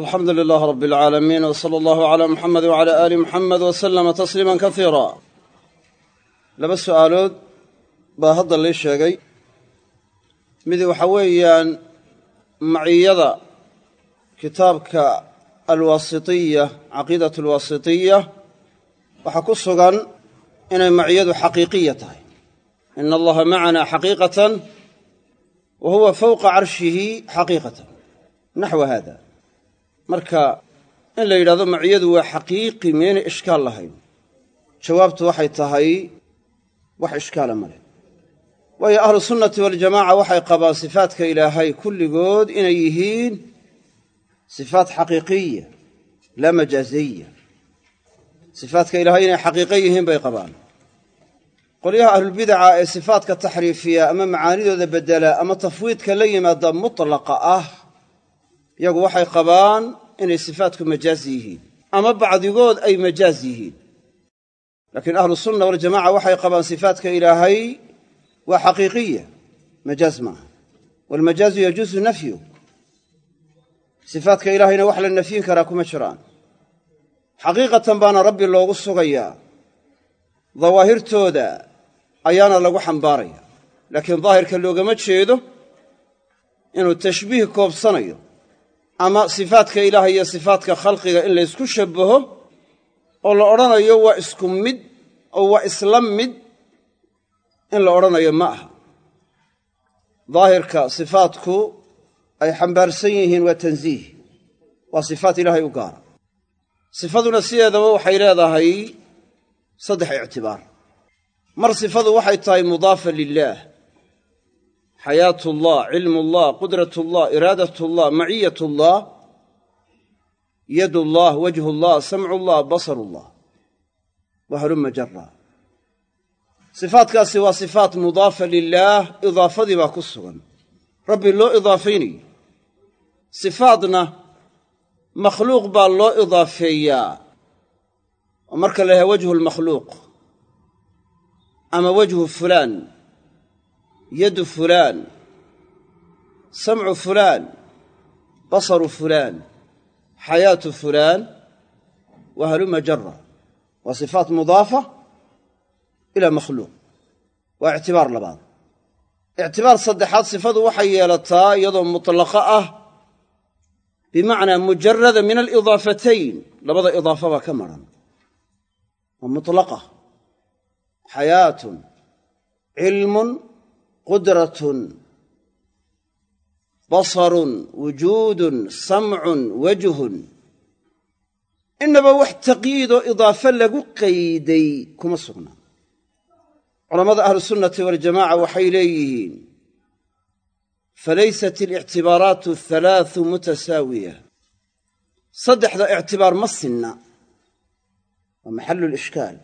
alxamdu lilaah rab alcaalamiin w sala allahu calaa muxamed wcala aali muxamed wa sallama tasliiman kasiira laba su'aalood baa hadda lii sheegay. Mid waxa weeyaan maciyada kitaabka alwaasitiya caqiidat alwaasitiya waxaa ku sugan inay maciyadu xaqiiqiya tahay. Ina allaha macanaa xaqiiqatan wa huwa fowqa carshihi xaqiiqatan. Naxwa marka in la yidhahdo maciyadu waa xaqiiqi miyaynay ishkaal lahayn. Jawaabtu waxay tahay wax ishkaala ma leh. Waayo ahlu sunnati waljamaca waxay qabaan sifaadka ilaahay kulligood inay yihiin sifaat xaqiiqiya laa majaaziya. Sifaadka ilaahay inay xaqiiqo yihiin bay qabaan. Qolyaha ahlulbidaca ee sifaadka taxriifiya ama macaanidooda beddela ama tafwiidka la yimaada mutlaqa ah iyagu waxay qabaan inay sifaatku majaaz yihiin. Ama bacdigood ay majaaz yihiin. Laakiin ahlu sunna waljamaca waxay qabaan sifaadka ilaahay waa xaqiiqiya. Majaaz maaha waalmajaazu yajuusu nafyu. Sifaadka ilaahayna wax la nafyin karaa kuma jiraan. Xaqiiqatan baana rabbi loogu sugayaa. Dawaahirtooda ayaana lagu xambaaraya. Laakiin daahirka loogama jeedo inuu tashbiih koobsanayo ama sifaadka ilaaha iyo sifaadka khalqiga in laysku shabbaho oo la odhanayo waa isku mid oo waa isla mid in la odhanayo ma aha. Daahirka sifaadku ay xambaarsan yihiin waa tansiih waa sifaat ilaahay u gaara. Sifaduna sideedaba waxay leedahay saddex ictibaar. Mar sifadu waxay tahay mudaafa lilaah xayaat ullah cilm ullah qudrat ullah iraadat ullah maciyat ullah yad ullah wajh ullah samcu ullah basar ullah wa haluma jara sifaadkaasi waa sifaat mudaafa lilaah idaafadii baa ku sugan rabbi loo idaafaynayo sifaadna makhluuq baa loo idaafeeyaa oo marka la yahay wajhu lmakhluuq ama wajhu fulaan yadu fulaan samcu fulaan basaru fulaan xayaatu fulaan wa haluma jara waa sifaat mudaafa ilaa makhluuq waa ictibaar labaad ictibaar saddexaad sifadu waxay yeelataa iyadoo mutlaqa ah bimacnaa mujarada min alidaafatayn labada idaafa baa ka maran waa mutlaqa xayaatun cilmun qudratun basarun wujuudun samcun wajhun inaba wax taqyiidoo idaafo lagu qayday kuma sugnaa culamada ahlusunnati waljamaca waxay leeyihiin falaysat alictibaaraatu ahalaathu mutasaawiya saddexda ictibaar ma sinna waa maxallu lishkaal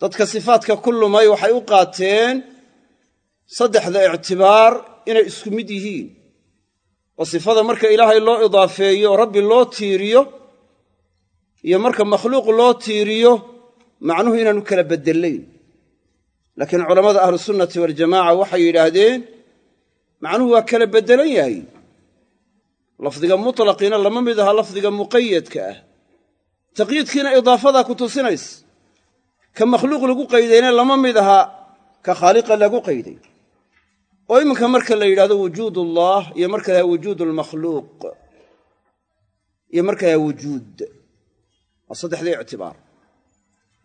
dadka sifaadka ku lumay waxay u qaateen saddexda ictibaar inay isku mid yihiin. Oo sifada marka ilaahay loo idaafeeyo oo rabbi loo tiiriyo iyo marka makhluuq loo tiiriyo macnuhu inaanu kala beddelayn laakiin culammada ahlusunnati waljamaca waxay yidhaahdeen macnuhu waa kala beddelan yahay. Lafdiga mutlaqiina lama mid aha lafdiga muqayadka ah. Taqyiidkiina idaafadaa ku tusinaysa. Ka makhluuq lagu qaydayna lama mid aha ka khaaliqa lagu qayday oo iminka marka la yidhahdo wujuud ullah iyo marka laha wujuud almakhluuq iyo marka laha wujuud waa saddexdii ictibaar.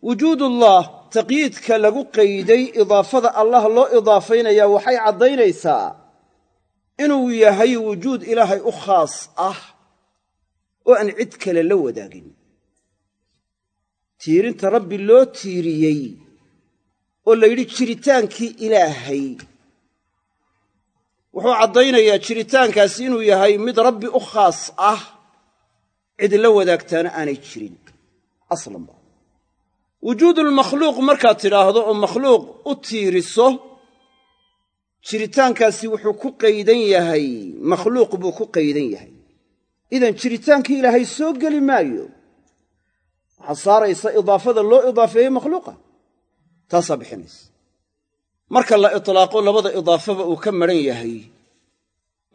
Wujuudullah taqyiidka lagu qayday idaafada allah loo idaafaynaya waxay caddaynaysaa inuu yahay wujuud ilaahay u khaas ah oo aan cid kale la wadaagin. Tiirinta rabbi loo tiiriyey oo la yidhi jiritaankii ilaahay wuxuu caddaynayaa jiritaankaasi inuu yahay mid rabbi u khaas ah cid la wadaagtaana aanay jirin. Aslanba wujuudulmakhluuq markaad tidhaahdo oo makhluuq u tiiriso jiritaankaasi wuxuu ku qaydan yahay makhluuq buu ku qaydan yahay. Idan jiritaankii ilaahay soo geli maayo waxaa saaraysa idaafada loo idaafeeyey makhluuqa taasaa bixinaysa marka la itlaaqo labada idaafaba uu ka maran yahay.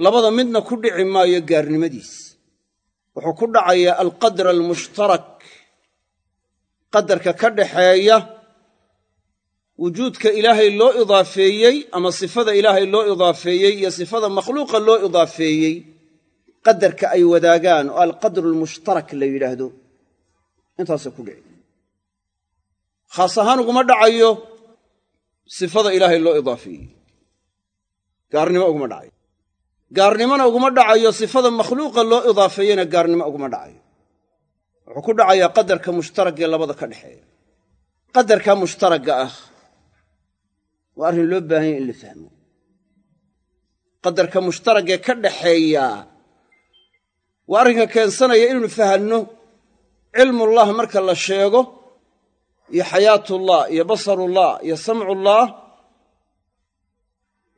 Labada midna ku dhici maayo gaarnimadiis. Wuxuu ku dhacayaa alqadr almushtarak. Qadarka ka dhaxeeya wujuudka ilaahay loo idaafeeyey ama sifada ilaahay loo idaafeeyey iyo sifada makhluuqa loo idaafeeyey qadarka ay wadaagaan oo alqadru almushtarak la yidhaahdo. Intaasay ku dhici. Khaas ahaan uguma dhacayo sifada ilaahay loo idaafeeyey gaarnimo uguma dhacayo gaarnimona uguma dhacayo sifada makhluuqa loo idaafeeyena gaarnimo uguma dhacayo wuxuu ku dhacayaa qadarka mushtaragee labada ka dhexeeya. Qadarka mushtaragga ah waa arrin loo baahanya in la fahmo. Qadarka mushtaragee ka dhaxeeya waa arrinka keensanaya inaynu fahanno cilmullah marka la sheego iyo xayaatullah iyo basarullah iyo samcullah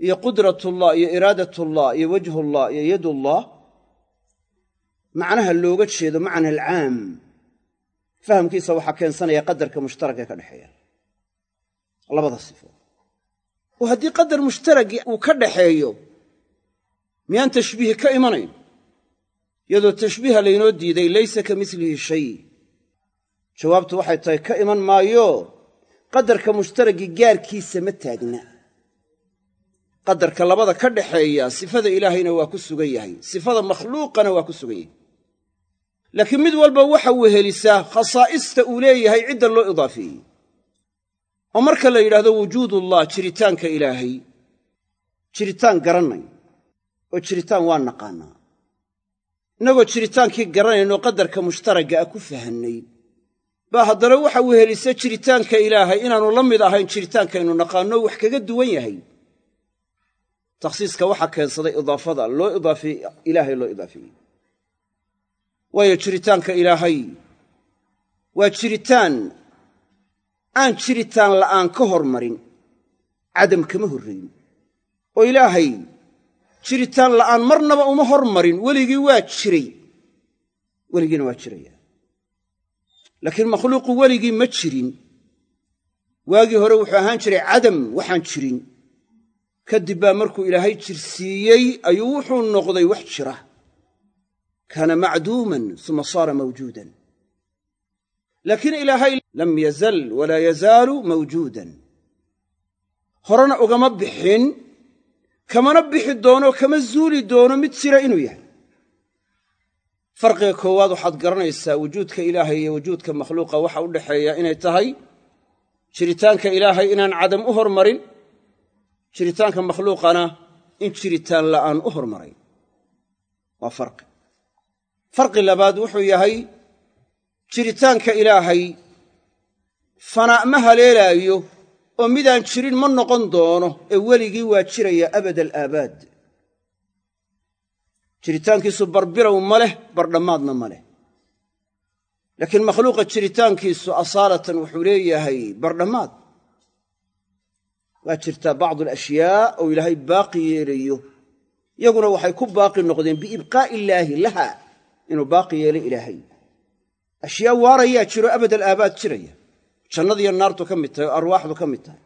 iyo qudratullah iyo iraadatullah iyo wajhullah iyo yadullah. Macnaha looga jeedo macna alcaam. Fahamkiisa waxaa keensanaya qadarka mushtaragee ka dhexeeya. Labada sifo. Oo haddii qadar mushtaragi uu ka dhaxeeyo miyaan tashbiihi ka imanayn? Iyadoo tashbiiha laynoo diiday laysa ka milihi shay jawaabtu waxay tahay ka iman maayo. Qadarka mushtaragii gaarkiisa ma taagna. Qadarka labada ka dhaxeeya sifada ilaahayna waa ku sugan yahay. Sifada makhluuqana waa ku sugan yahay. Laakiin mid walba waxa wehelisaa khasaa'ista uu leeyahay cidda loo idaafeeyey. Oo marka la yidhaahdo wujuudullah jiritaanka ilaahay. Jiritaan garannay oo jiritaan waa naqaannaa innagoo jiritaankii garanaynoo qadarka mushtaragga ah ku fahannay baa haddana waxa wehelisa jiritaanka ilaahay inaannu la mid ahayn jiritaankaynu naqaanno wax kaga duwan yahay. Takhsiiska waxaa keensaday idaafada loo idaafeeyey ilaahay loo idaafeeyey waayo jiritaanka ilaahay waa jiritaan aan jiritaan la'aan ka hormarin cadam kama horrayn oo ilaahay jiritaan la'aan marnaba uma hormarin weligii waa jiray. Weligiina waa jiraya laakiin makhluuqu weligii ma jirin. Waagii hore wuxuu ahaan jiray cadam waxaan jirin. Kadib baa markuu ilaahay jirsiiyey ayuu wuxuu noqday wax jira. Kaana macduuman suma saara mawjuudan. Laakiin ilaahay lam yazal walaa yazaalu mawjuudan. Horena ugama bixin kamana bixi doono kama zuuli doono mid jira inuu yahay farqiga koowaad waxaad garanaysaa wujuudka ilaahay iyo wujuudka makhluuqa waxa u dhexeeya inay tahay jiritaanka ilaahay inaan cadam u hormarin jiritaanka makhluuqana in jiritaan la'aan u hormaray waa farqi farqi labaad wuxuu yahay jiritaanka ilaahay fanaa' ma haleelaayo oo midaan jirin ma noqon doono ee weligii waa jiraya abada alaabaad jiritaankiisu barbilow ma leh bardhammaadna ma leh. Laakiin makhluuqa jiritaankiisu asaalatan wuxuu leeyahay bardhammaad waa jirtaa bacdu alashyaa oo ilaahay baaqi yeelayo. Yaguna waxay ku baaqi noqdeen biibqaa'i illaahi laha inuu baaqi yeelay ilaahay. Ashyaa waarayaa jiro abad alaabaad jiraya. Jannadiiyo naartu ka mid tahay oo arwaaxdu ka mid tahay.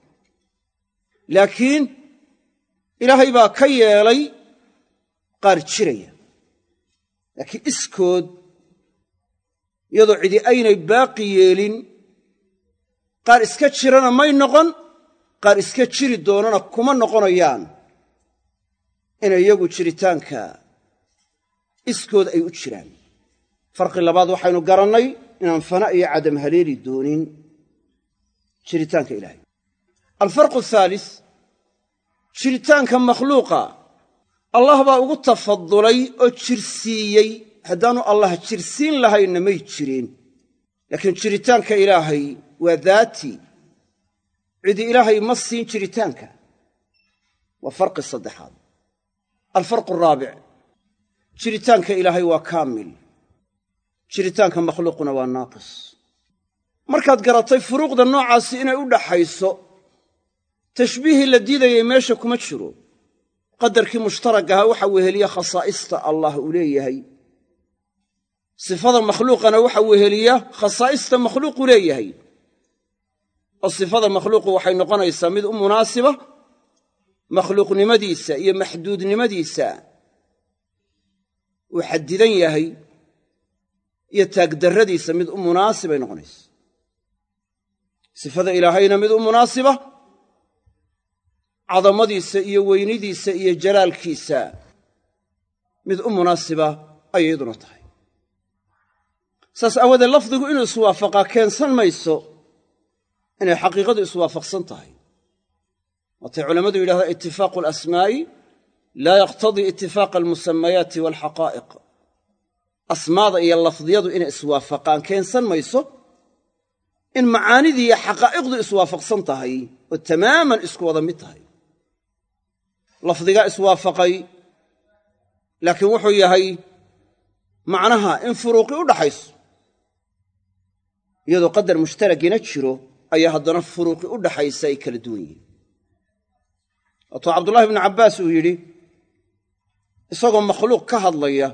Laakiin ilaahay baa ka yeelay qaar jiraya. Laakiin iskood iyadoo cidi aynay baaqi yeelin qaar iska jirana may noqon qaar iska jiri doonana kuma noqonayaan. Inay iyagu jiritaanka iskood ay u jiraan. Farqi labaad waxaynu garannay inaan fana iyo cadam haleeli doonin jiritaanka ilaahay. Alfarqu ahaalis jiritaanka makhluuqa allah baa ugu tafadulay oo jirsiiyey haddaanu allah jirsiin lahaynna may jireen laakiin jiritaanka ilaahay waa daati. Cidi ilaahay ma siin jiritaanka. Waa farqi saddexaad. Alfarqu araabic jiritaanka ilaahay waa kaamil. Jiritaanka makhluuquna waa naaqis. Markaad garatay furuuqda noocaasi inay u dhaxayso tashbiihii la diidayay meesha kuma jiro qadarkii mushtaragaha waxa weheliya khasaa'ista allah uu leeyahay. Sifada makhluuqana waxa weheliya khasaa'ista makhluuqu leeyahay. Oo sifada makhluuqu waxay noqonaysaa mid u munaasiba makhluuqnimadiisa iyo maxduudnimadiisa. Uu xadidan yahay iyo taagdarradiisa mid u munaasibay noqonaysa. Sifada ilaahayna mid u munaasiba cadamadiisa iyo weynidiisa iyo jalaalkiisa mid u munaasiba ayay iyaduna tahay. Saas aawadeed lafdigu inuu iswaafaqaa keensan mayso inay xaqiiqadu iswaafaqsan tahay. Waatay culammadu yidhahdaa itifaaqu alasmaa'i laa yaqtadii itifaaqa almusamayaati waalxaqaa'iq asmaada iyo lafdiyadu inay iswaafaqaan keensan mayso in macaanidii iyo xaqaa'iqdu iswaafaqsan tahay oo tamaaman isku wada mid tahay lafdigaa iswaafaqay laakiin wuxuu yahay macnaha in furuuqi u dhaxayso iyadoo qadar mushtaragina jiro ayaa haddana furuuqi u dhaxaysa ay kala duwan yihiin. Waatuu cabdullahi bnu cabbaas uu yidhi isagoo makhluuq ka hadlaya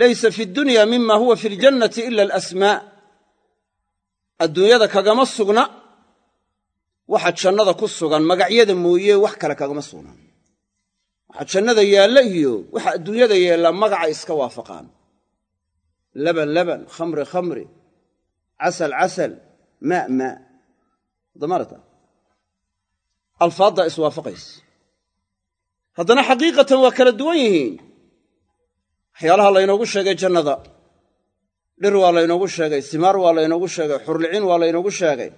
laysa fi dunya mima huwa fi ljannati ila alasmaa adduunyada kagama sugna waxa jannada ku sugan magacyada mooye wax kale kagama sugnaan waxa jannada yaalla iyo waxa adduunyada yaallaa magaca iska waafaqaan. Laban laban khamri khamri casal casal maa maa damarata alfaaddaa iswaafaqaysa haddana xaqiiqatan waa kala duwan yihiin. Waxyaalaha laynoogu sheegay jannada. Dhir waa laynoogu sheegay simaar waa laynoogu sheegay xurlicin waa laynoogu sheegay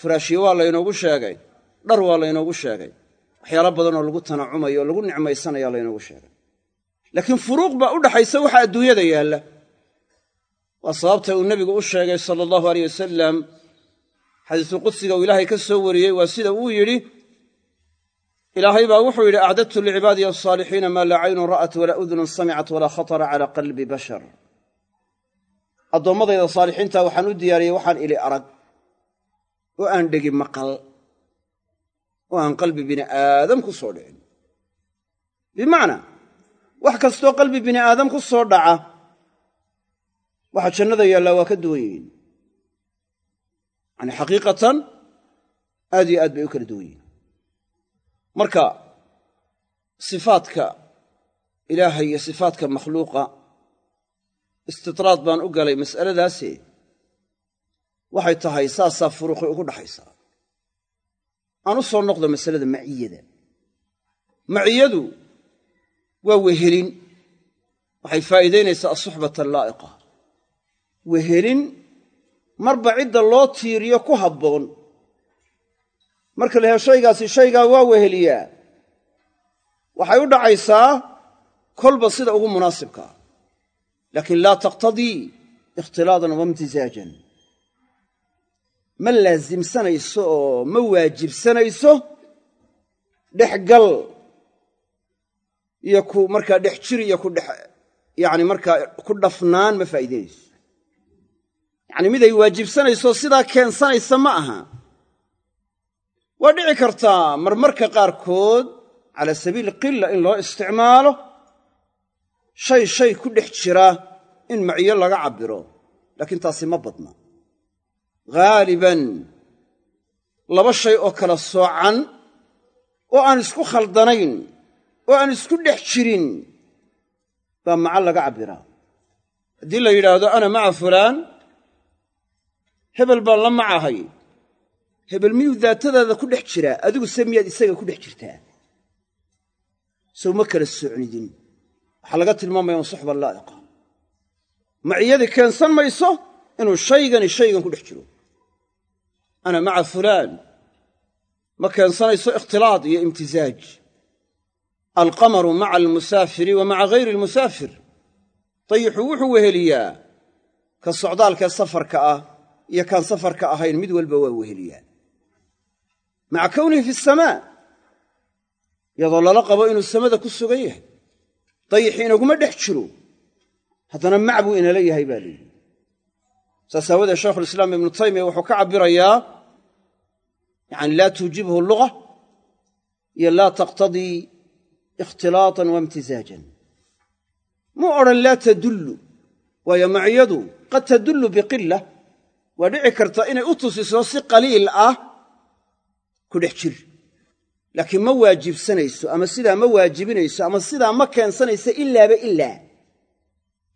furaashye waa laynoogu sheegay dhar waa laynoogu sheegay waxyaalo badanoo lagu tanacumayo oo lagu nicmaysanaya laynoogu sheegay. Laakiin furuuq baa u dhaxaysa waxa adduunyada yaalla. Waa sababta uu nebigu u sheegay sala allahu aleyh wasalam xadiisu qudsiga uu ilaahay ka soo wariyey waa sida uu yidhi ilaahay baa wuxuu yidhi acdadtu licibaadiya asaalixiina maa laa caynun ra'at walaa udunun samicat walaa khatara calaa qalbi bashar. Addoommadayda saalixiinta waxaan u diyaariyey waxaan ili arag oo aan dhegi maqal oo aan qalbi bini aadam ku soo dhicin. Bimacnaa wax kastoo qalbi bini aadam ku soo dhaca waxa jannada yaallaa waa ka duwan yihiin. Yacani xaqiiqatan aad iyo aad bay u kala duwan yihiin. Marka sifaadka ilaahay iyo sifaadka makhluuqa istidraad baan u galay mas'aladaase waxay tahay saasaa furuuqi ugu dhaxaysaa aan u soo noqdo masalada maciyada. Maciyadu waa wehelin. Waxay faa'iidaynaysaa asuxbata allaa'iqa. Wehelin marba cidda loo tiiriyo ku habboon. Marka la yahay shaygaasi shaygaa waa weheliyaa. Waxay u dhacaysaa kolba sida ugu munaasibkaa laakiin laa taqtadii ikhtilaadan waimtisaajan ma laasimsanayso oo ma waajibsanayso dhexgal iyo ku markaa dhex jir iyo ku dhex yacni markaa ku dhafnaan ma faa'iidaynayso yacni mid ay waajibsanayso sidaa keensanaysa ma aha. Waa dhici kartaa marmarka qaarkood cala sabiili qila in loo isticmaalo shay shay ku dhex jira in maciyo laga cabbiro laakiin taasi ma badna haaliban laba shay oo kala soocan oo aan isku khaldanayn oo aan isku dhex jirin baa maca laga cabbiraa. Haddii la yidhaahdo ana maca fulaan hebel baan la macahay hebel miyuu daatadaada ku dhex jiraa? Adigu se miyaad isaga ku dhex jirtaa? Sow ma kala socnidin waxaa laga tilmaamaya un suxba laa'iqa maciyadii keensan mayso inuu shaygani shaygan ku dhex jiro ana maca fulaan ma keensanayso ikhtilaad iyo imtisaaj alqamaru maca almusaafiri wa maca hayri almusaafir dayixu wuxuu weheliyaa ka socdaalkee safarka ah iyo kaan safarka ahayn mid walba waa weheliyaa maca kownihi fi asamaa iyadoo lala qabo inuu samada ku sugan yahay dayixi inaguma dhex jiro haddana mac buu inala yahay baa layidhi saas aawadeed shaykhulislaam ibnu taymiya wuxuu ka cabbirayaa yani laa tuujibhu luga iyo laa taqtadii ikhtilaatan wa imtisaajan muu odhan laa tadullu waayo maciyadu qad tadullu biqila waa dhici karta inay u tusiso si qaliil ah ku dhex jir laakiin ma waajibsanayso ama sidaa ma waajibinayso ama sidaa ma keensanayso ilaaba ilaa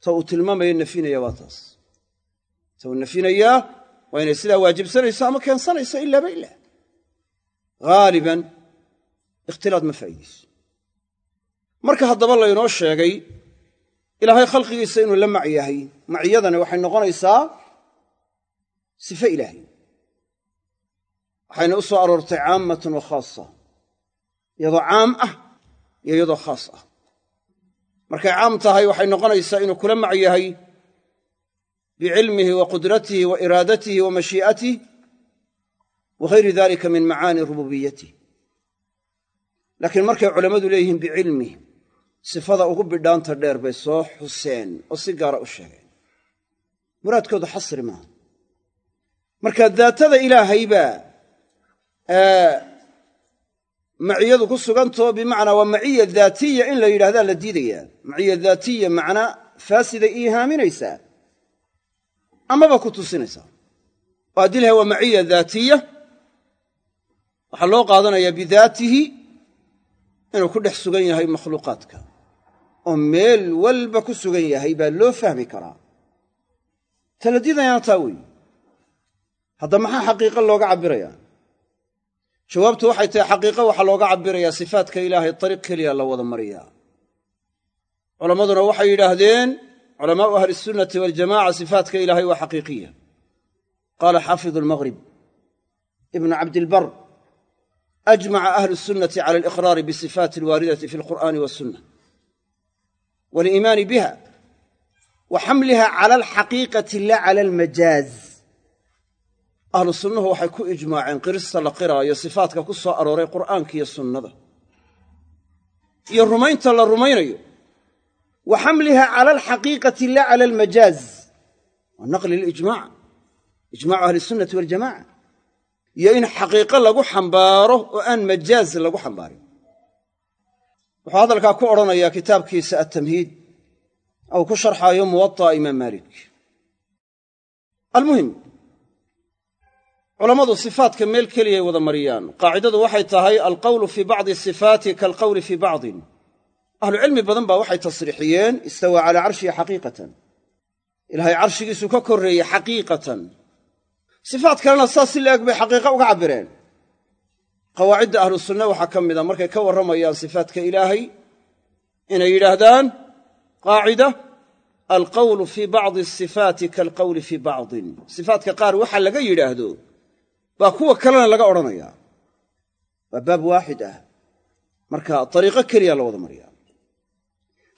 ta uu tilmaamayo nafinaya waa taas ta uu nafinayaa waa inay sidaa waajibsanayso ama keensanayso ilaaba ilaa haaliban ikhtilaad ma faa'iidayso marka haddaba laynoo sheegay ilaahay khalqigiisa inuu la mac yahay maciyadani waxay noqonaysaa sife ilaahay. Waxayna u soo aroortay caamatan wa khaasa iyadoo caam ah iyo iyadoo khaas ah. Markay caam tahay waxay noqonaysaa inuu kula mac yahay bicilmihi wa qudratihi wa iraadatihi wa mashii'atih wa hayri dalika min macaani rububiyatih laakiin markay culammadu leeyihiin bicilmih sifada ugu bidhaanta dheer bay soo xuseen oo si gaara u sheegeen. Muraadkoodu xasri maaha marka daatada ilaahaybaa maciyadu ku sugantao bimacnaa waa maciya daatiya in la yidhahdaa la diidayaa. Maciya daatiya macnaa faasiday iihaaminaysaa amaba ku tusinaysaa. Oo haddii lahay waa maciya daatiya waxaa loo qaadanayaa bidaatihi inuu ku dhex sugan yahay makhluuqaadka. Oo meel walba ku sugan yahay baa loo fahmi karaa. Tala diidayaana taa weeye hadda maxaa xaqiiqo looga cabbirayaa? Jawaabtu waxay tahay xaqiiqo waxaa looga cabbirayaa sifaatka ilaahay dariiq keliya la wada mariyaa. Culammaduna waxay yidhaahdeen culamaau ahli sunnati waljamaca sifaatka ilaahay waa xaqiiqiya. Qaala xaafidu almaghrib ibnu cabdilbar ajmaca ahlu sunnati cala aliqraari bisifaati alwaaridati fi alqur'aani wasunna waliimaani biha wa xamliha cala alxaqiiqati la cala almajaaz ahlu sunnuhu waxay ku ijmaaceen qirista la qiraayo sifaatka ku soo arooray qur'aanka iyo sunnada iyo rumaynta la rumaynayo wa xamliha cala alxaqiiqati la cala almajaaz waa naqli lilijmac iyo in xaqiiqo lagu xambaaro oo aan majaaz lagu xambaarin. Wuxuu hadalkaa ku odhanayaa kitaabkiisa attamhiid ou ku sharxaayo muwaطa'a imaam maalik. Almuhim culammadu sifaatka meel keliyay wada mariyaan. Qaacidadu waxay tahay alqowlu fii bacdi sifaati kaalqowli fii bacdin. Ahlucilmi badan baa waxay tasriixiyeen istawaa calaa carshihi xaqiiqatan. Ilaahay carshigiisu ka korreeyey xaqiiqatan sifaat kalena saas si la-eg bay xaqiiqa uga cabbireen. Qawaacidda ahlu sunna waxaa ka mid a markay ka warramayaan sifaatka ilaahay inay yidhaahdaan qaacida alqowlu fii bacdi asifaati kaalqowli fii bacdin. Sifaatka qaar waxa laga yidhaahdo baa kuwa kalena laga odhanayaa. Waa baab waaxid ah. Marka dariiqo keliya la wada mariyaa.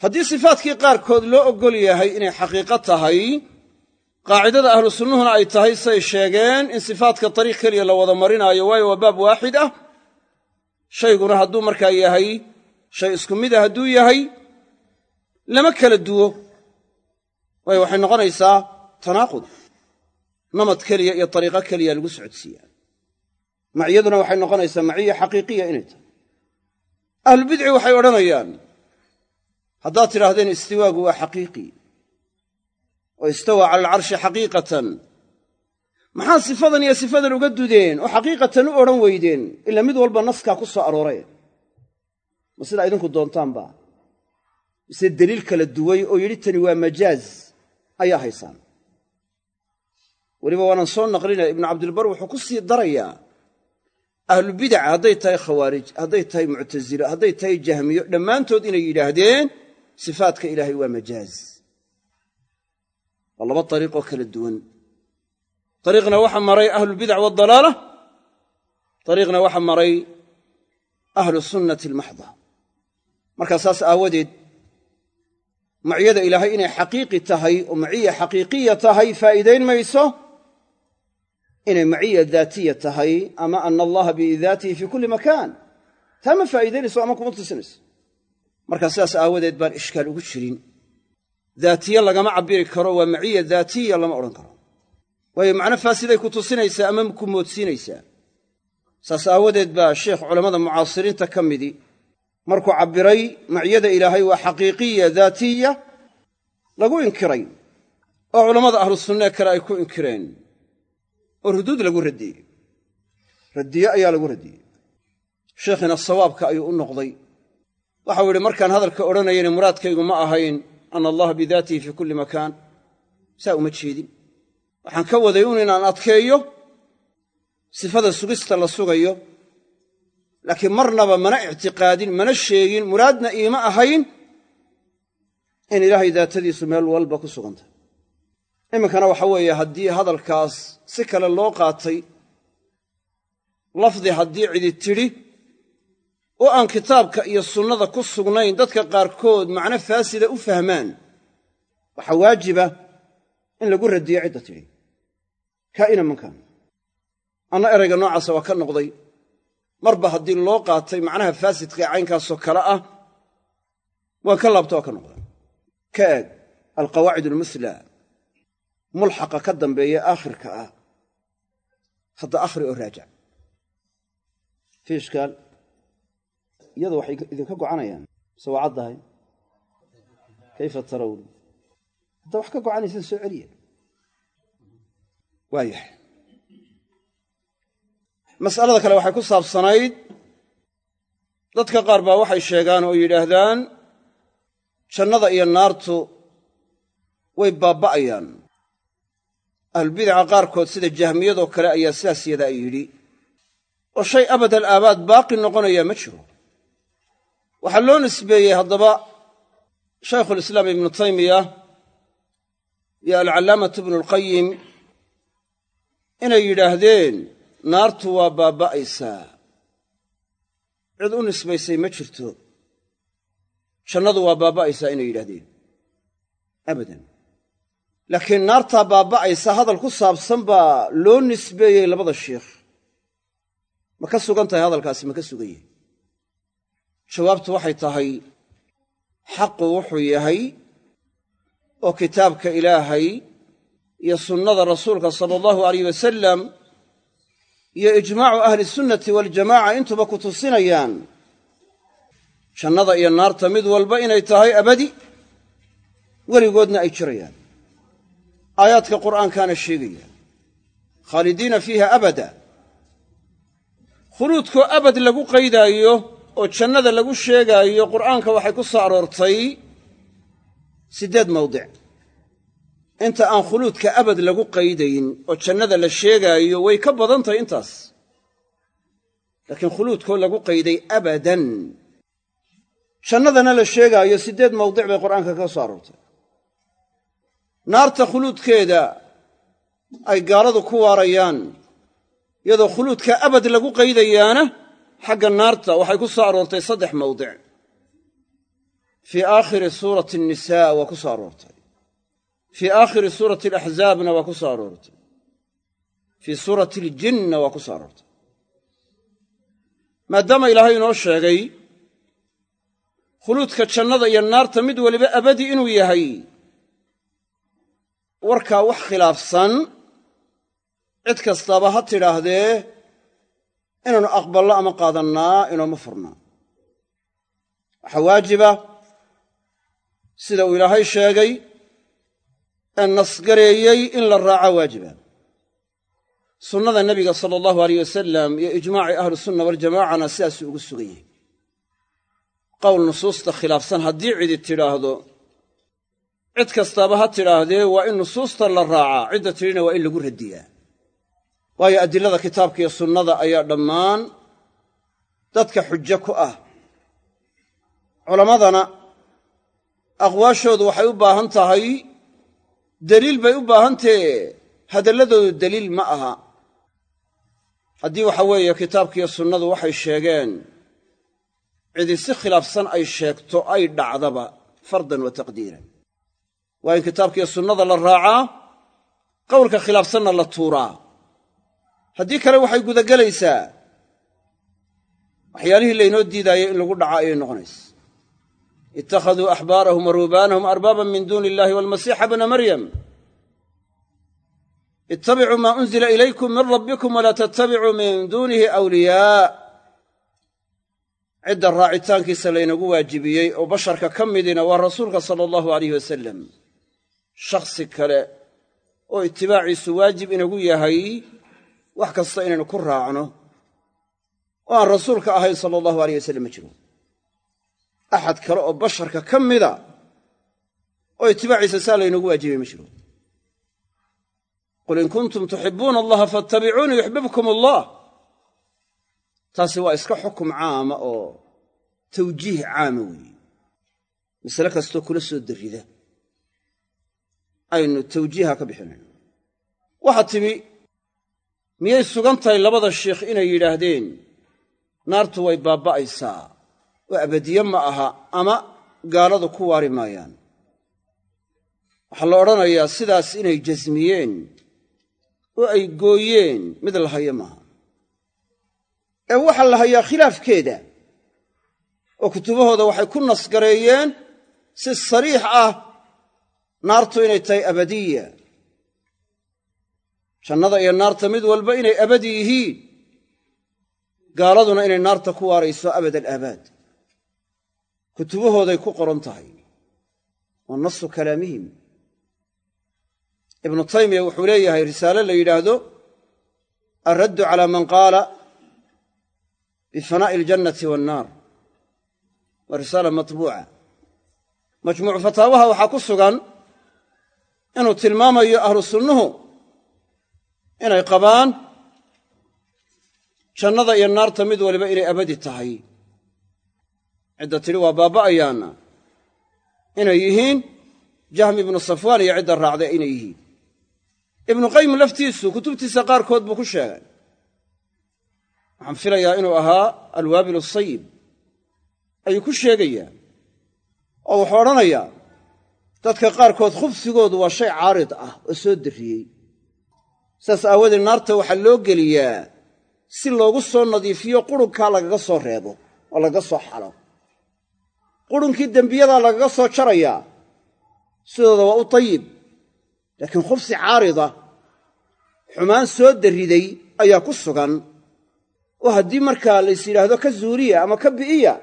Haddii sifaatkii qaarkood loo oggol yahay inay xaqiiqo tahay qaacidada ahlu sunnuhuna ay tahay say sheegeen in sifaatka dariiq keliya la wada marinaayo waayo waa baab waaxid ah. Shayguna hadduu markaa yahay shay isku mid a hadduu yahay lama kala duwo. Waayo waxay noqonaysaa tanaaqud namad keliya iyo dariiqo keliya lagu socodsiiyaa maciyaduna waxay noqonaysaa maciya xaqiiqiya inay tahay. Ahlubidci waxay odhanayaan haddaad tidhaahdeen istiwaagu waa xaqiiqi oo istawaa cala alcarshi xaqiiqatan. Maxaa sifadan iyo sifadan uga dudeen oo xaqiiqatan u odhan weydeen ila mid walba naskaa ku soo arooree ma sidaa idinku doontaanba? Mise deliil kala duway oo yidhi tani waa majaaz. Ayaa haysaan. Weliba waanan soo naqlinaya ibnu cabdilbar wuxuu ku sii darayaa ahlubidaca hadday tahay khawaarij hadday tahay muctasilo hadday tahay jahmiyo dhammaantood inay yidhaahdeen sifaatka ilaahay waa majaaz waa laba dariiqoo kala duwan. Dariiqna waxa maray ahlubidac waaldalaala dariiqna waxa maray ahlu sunnati almaxda markaa saas aawadeed maciyada ilaahay inay xaqiiqi tahay oo maciya xaqiiqiya tahay faa'iidayn mayso? Inay maciya daatiya tahay ama ana allaha bidaatihi fii kulli makaan? Taa ma faa'iidaynayso ama kuma tusinayso markaa sidaas aawadeed baan ishkaal ugu jirin daatiye lagama cabbiri karo waa maciya daatiya lama odhan karo. Waayo macno faasiday ku tusinaysaa ama ku moodsiinaysaa? Saas aawadeed baa sheikh culammada mucaasiriinta ka midii markuu cabbiray maciyada ilaahay waa xaqiiqiya daatiya lagu inkiray oo culammada ahlu sunnee kale ay ku inkireen oo ruduud lagu radiyey radiye ayaa lagu radiyey sheikhina sawaabka ayuu u noqday. Waxau yidhi markaan hadalka odhanayana muraadkaygu ma ahayn ana allaha bidaatihi fii kulli makaan saa uma jeedin waxaan ka waday un inaan adkeeyo sifada sugista la sugayo laakiin marnaba mana ictiqaadin mana sheegin muraadna iima ahayn in ilaahay daatadiisu meel walba ku sugan tahay iminkana waxa weeye haddii hadalkaas si kale loo qaatay lafdi haddii cidi tidhi oo aan kitaabka iyo sunnada ku sugnayn dadka qaarkood macno faasida u fahmaan. Waxaa waajiba in lagu radiyo cidda tidhi kaa'ina mankan anna erayga noocaasa waa ka noqday. Marba haddii loo qaatay macnaha faasidka caynkaasoo kale ah waan ka laabta waa ka noqday. Ka eeg alqawaacid almusla mulxaqa ka dambeeye aakhirka ah. Hadda akhri oo raajac iyadu waxay idinka gocanayaan mise waa caddahay. Kayfa tarawni hadda wax ka gocanaysan soo celiya. Waayahay. Mas'alada kale waxay ku saabsanayd. Dadka qaar baa waxay sheegaan oo yidhaahdaan jannada iyo naartu way baabba'ayaan ahlulbidaca qaarkood sida jahmiyadoo kale ayaa sidaas yadaa yidhi oo shay abadal aabaad baaqi noqonayaa ma jiro waxaa loo nisbeeyey haddaba shaykhulislaam ibnu taymiya iyo alcallaamatu ibnu alqayim inay yidhaahdeen naartu waa baabba'aysaa cid u nisbaysay ma jirto. Jannadu waa baabba'aysaa inay yidhahdeen abadan. Laakiin naartaa baabba'aysa hadal ku saabsan baa loo nisbeeyey labada sheikh ma ka sugan tahay hadalkaasi ma ka sugan yahay jawaabtu waxay tahay xaqu wuxuu yahay oo kitaabka ilaahay iyo sunnada rasuulka sala allahu alayh wasalam iyo ijmaacu ahli sunnati waljamaca intuba ku tusinayaan. Jannada iyo naarta mid walba inay tahay abadi weligoodna ay jirayaan. Aayaadka qur'aankaana sheegaya khaalidiina fiiha abada. Khuluudkoo abad lagu qaydaayo oo jannada lagu sheegaayo qur'aanka waxay ku soo aroortay siddeed mawdic. Inta aan khuluudka abad lagu qaydayn oo jannada la sheegaayo way ka badan tahay intaas. Laakiin khuluudkoo lagu qayday abadan. Jannadana la sheegaayo siddeed mawdic bay qur'aanka ka soo aroortay. Naarta khuluudkeeda ay gaaladu ku waarayaan iyadoo khuluudka abad lagu qaydayaana xagga naarta waxay ku soo aroortay saddex mawdic. Fii aakhiri suurati annisaa waa ku soo aroortay. Fii aakhiri suurati alaxzaabna waa ku soo aroortay. Fii suurati aljinna waa ku soo aroortay. Maadaama ilaahay inoo sheegay khuluudka jannada iyo naarta mid weliba abadi inuu yahay warkaa wax khilaafsan cid kastaaba ha tidhaahdee inaannu aqballo ama qaadannaa inooma furnaa. Waxaa waajiba sida uu ilaahay sheegay ee nasgareeyey in la raaco waajiba. Sunnada nebiga sala allahu aleyh wasalam iyo ijmaacii ahlusunna waljamaacana sidaasuu ugu sugan yahay qowl nusuusta khilaafsan haddii cidi tidhaahdo cid kastaaba ha tidhaahdee waa in nusuusta la raacaa cidda tidhina waa in lagu radiyaa waayo adilada kitaabka iyo sunnada ayaa dhammaan dadka xujo ku ah. Culammadana aqwaashoodu waxay u baahan tahay deliil bay u baahantahe hadalladoodu deliil ma aha. Haddii waxa weeye kitaabkiiyo sunnadu waxay sheegeen cidi si khilaafsan ay sheegto ay dhacdaba fardan wa taqdiiran. Waa in kitaabkiiyo sunnada la raacaa qowlka khilaafsanna la tuuraa haddii kale waxay gudagelaysaa. Waxyaalihii laynoo diidaayay in lagu dhaco ayay noqonaysa ittakhaduu axbaarahum wa ruhbaanahum arbaaban min duuni illahi walmasiixa bna maryam. Ittabicuu maa unzila ilaykum min rabbikum walaa tattabicuu min duunihi awliyaa cidda raacitaankiisa laynagu waajibiyey oo basharka ka midina waa rasuulka sala allahu alayh wasalam shakhsi kale oo itibaaciisu waajib inagu yahay wax kasta inaynu ku raacno oo aan rasuulka ahayn sala allahu aleyh wasalam ma jiro. Axad kale oo basharka ka mida oo itibaaciisa saa laynoogu waajibay ma jiro. Qul in kuntum tuxibuuna allaha faatabicuunii yuxbibkum allah. Taasi waa iska xukum caama oo tawjiih caama weeye. Masale kastoo kula soo darrida aynu tawjiiha ka bixinayno. Waxaa timi miyay sugan tahay labada sheikh inay yidhaahdeen? Naartu way baabba'aysaa oo abadiye ma aha ama gaaladu ku waari maayaan. Waxaa la odhanayaa sidaas inay jasmiyeen oo ay gooyeen mid la hayo maaha ee waxaa la hayaa khilaafkeeda oo kutubahooda waxay ku nasgareeyeen si sariix ah naartu inay tahay abadiya jannada iyo naarta mid walba inay abadi yihiin gaaladuna inay naarta ku waarayso abad alaabaad kutubahooday ku qoran tahay. Waa nasu kalaamihim. Ibnu taymiya wuxuu leeyahay risaale la yidhaahdo alraddu calaa man qaala bifanaa'i aljannati waannaar waa risaala matbuuca. Majmuucu fataawaha waxaa ku sugan inuu tilmaamayo ahlu sunnuhu inay qabaan jannada iyo naarta mid waliba inay abadi tahay. Cidda tidhi waa baabba'ayaana inay yihiin jahmi ibnu safwaan iyo cidda raacday inay yihiin. Ibnu qayim laftiisu kutubtiisa qaarkood buu ku sheegay. Waxaan filayaa inuu ahaa alwaabil asayib ayuu ku sheegayaa oo wuxuu odhanayaa dadka qaarkood khubsigoodu waa shay caarid ah oo soo darriyey saas aawadeed naarta waxaa loo geliyaa si loogu soo nadiifiyo qurunkaa lagaga soo reebo oo lagaga soo xalo. Qurunkii dembiyadaa lagaga soo jarayaa sidooda waa u tayib laakiin khubsi caarida xumaan soo darriday ayaa ku sugan. Oo haddii markaa lays yidhaahdo ka zuuriya ama ka bi'iya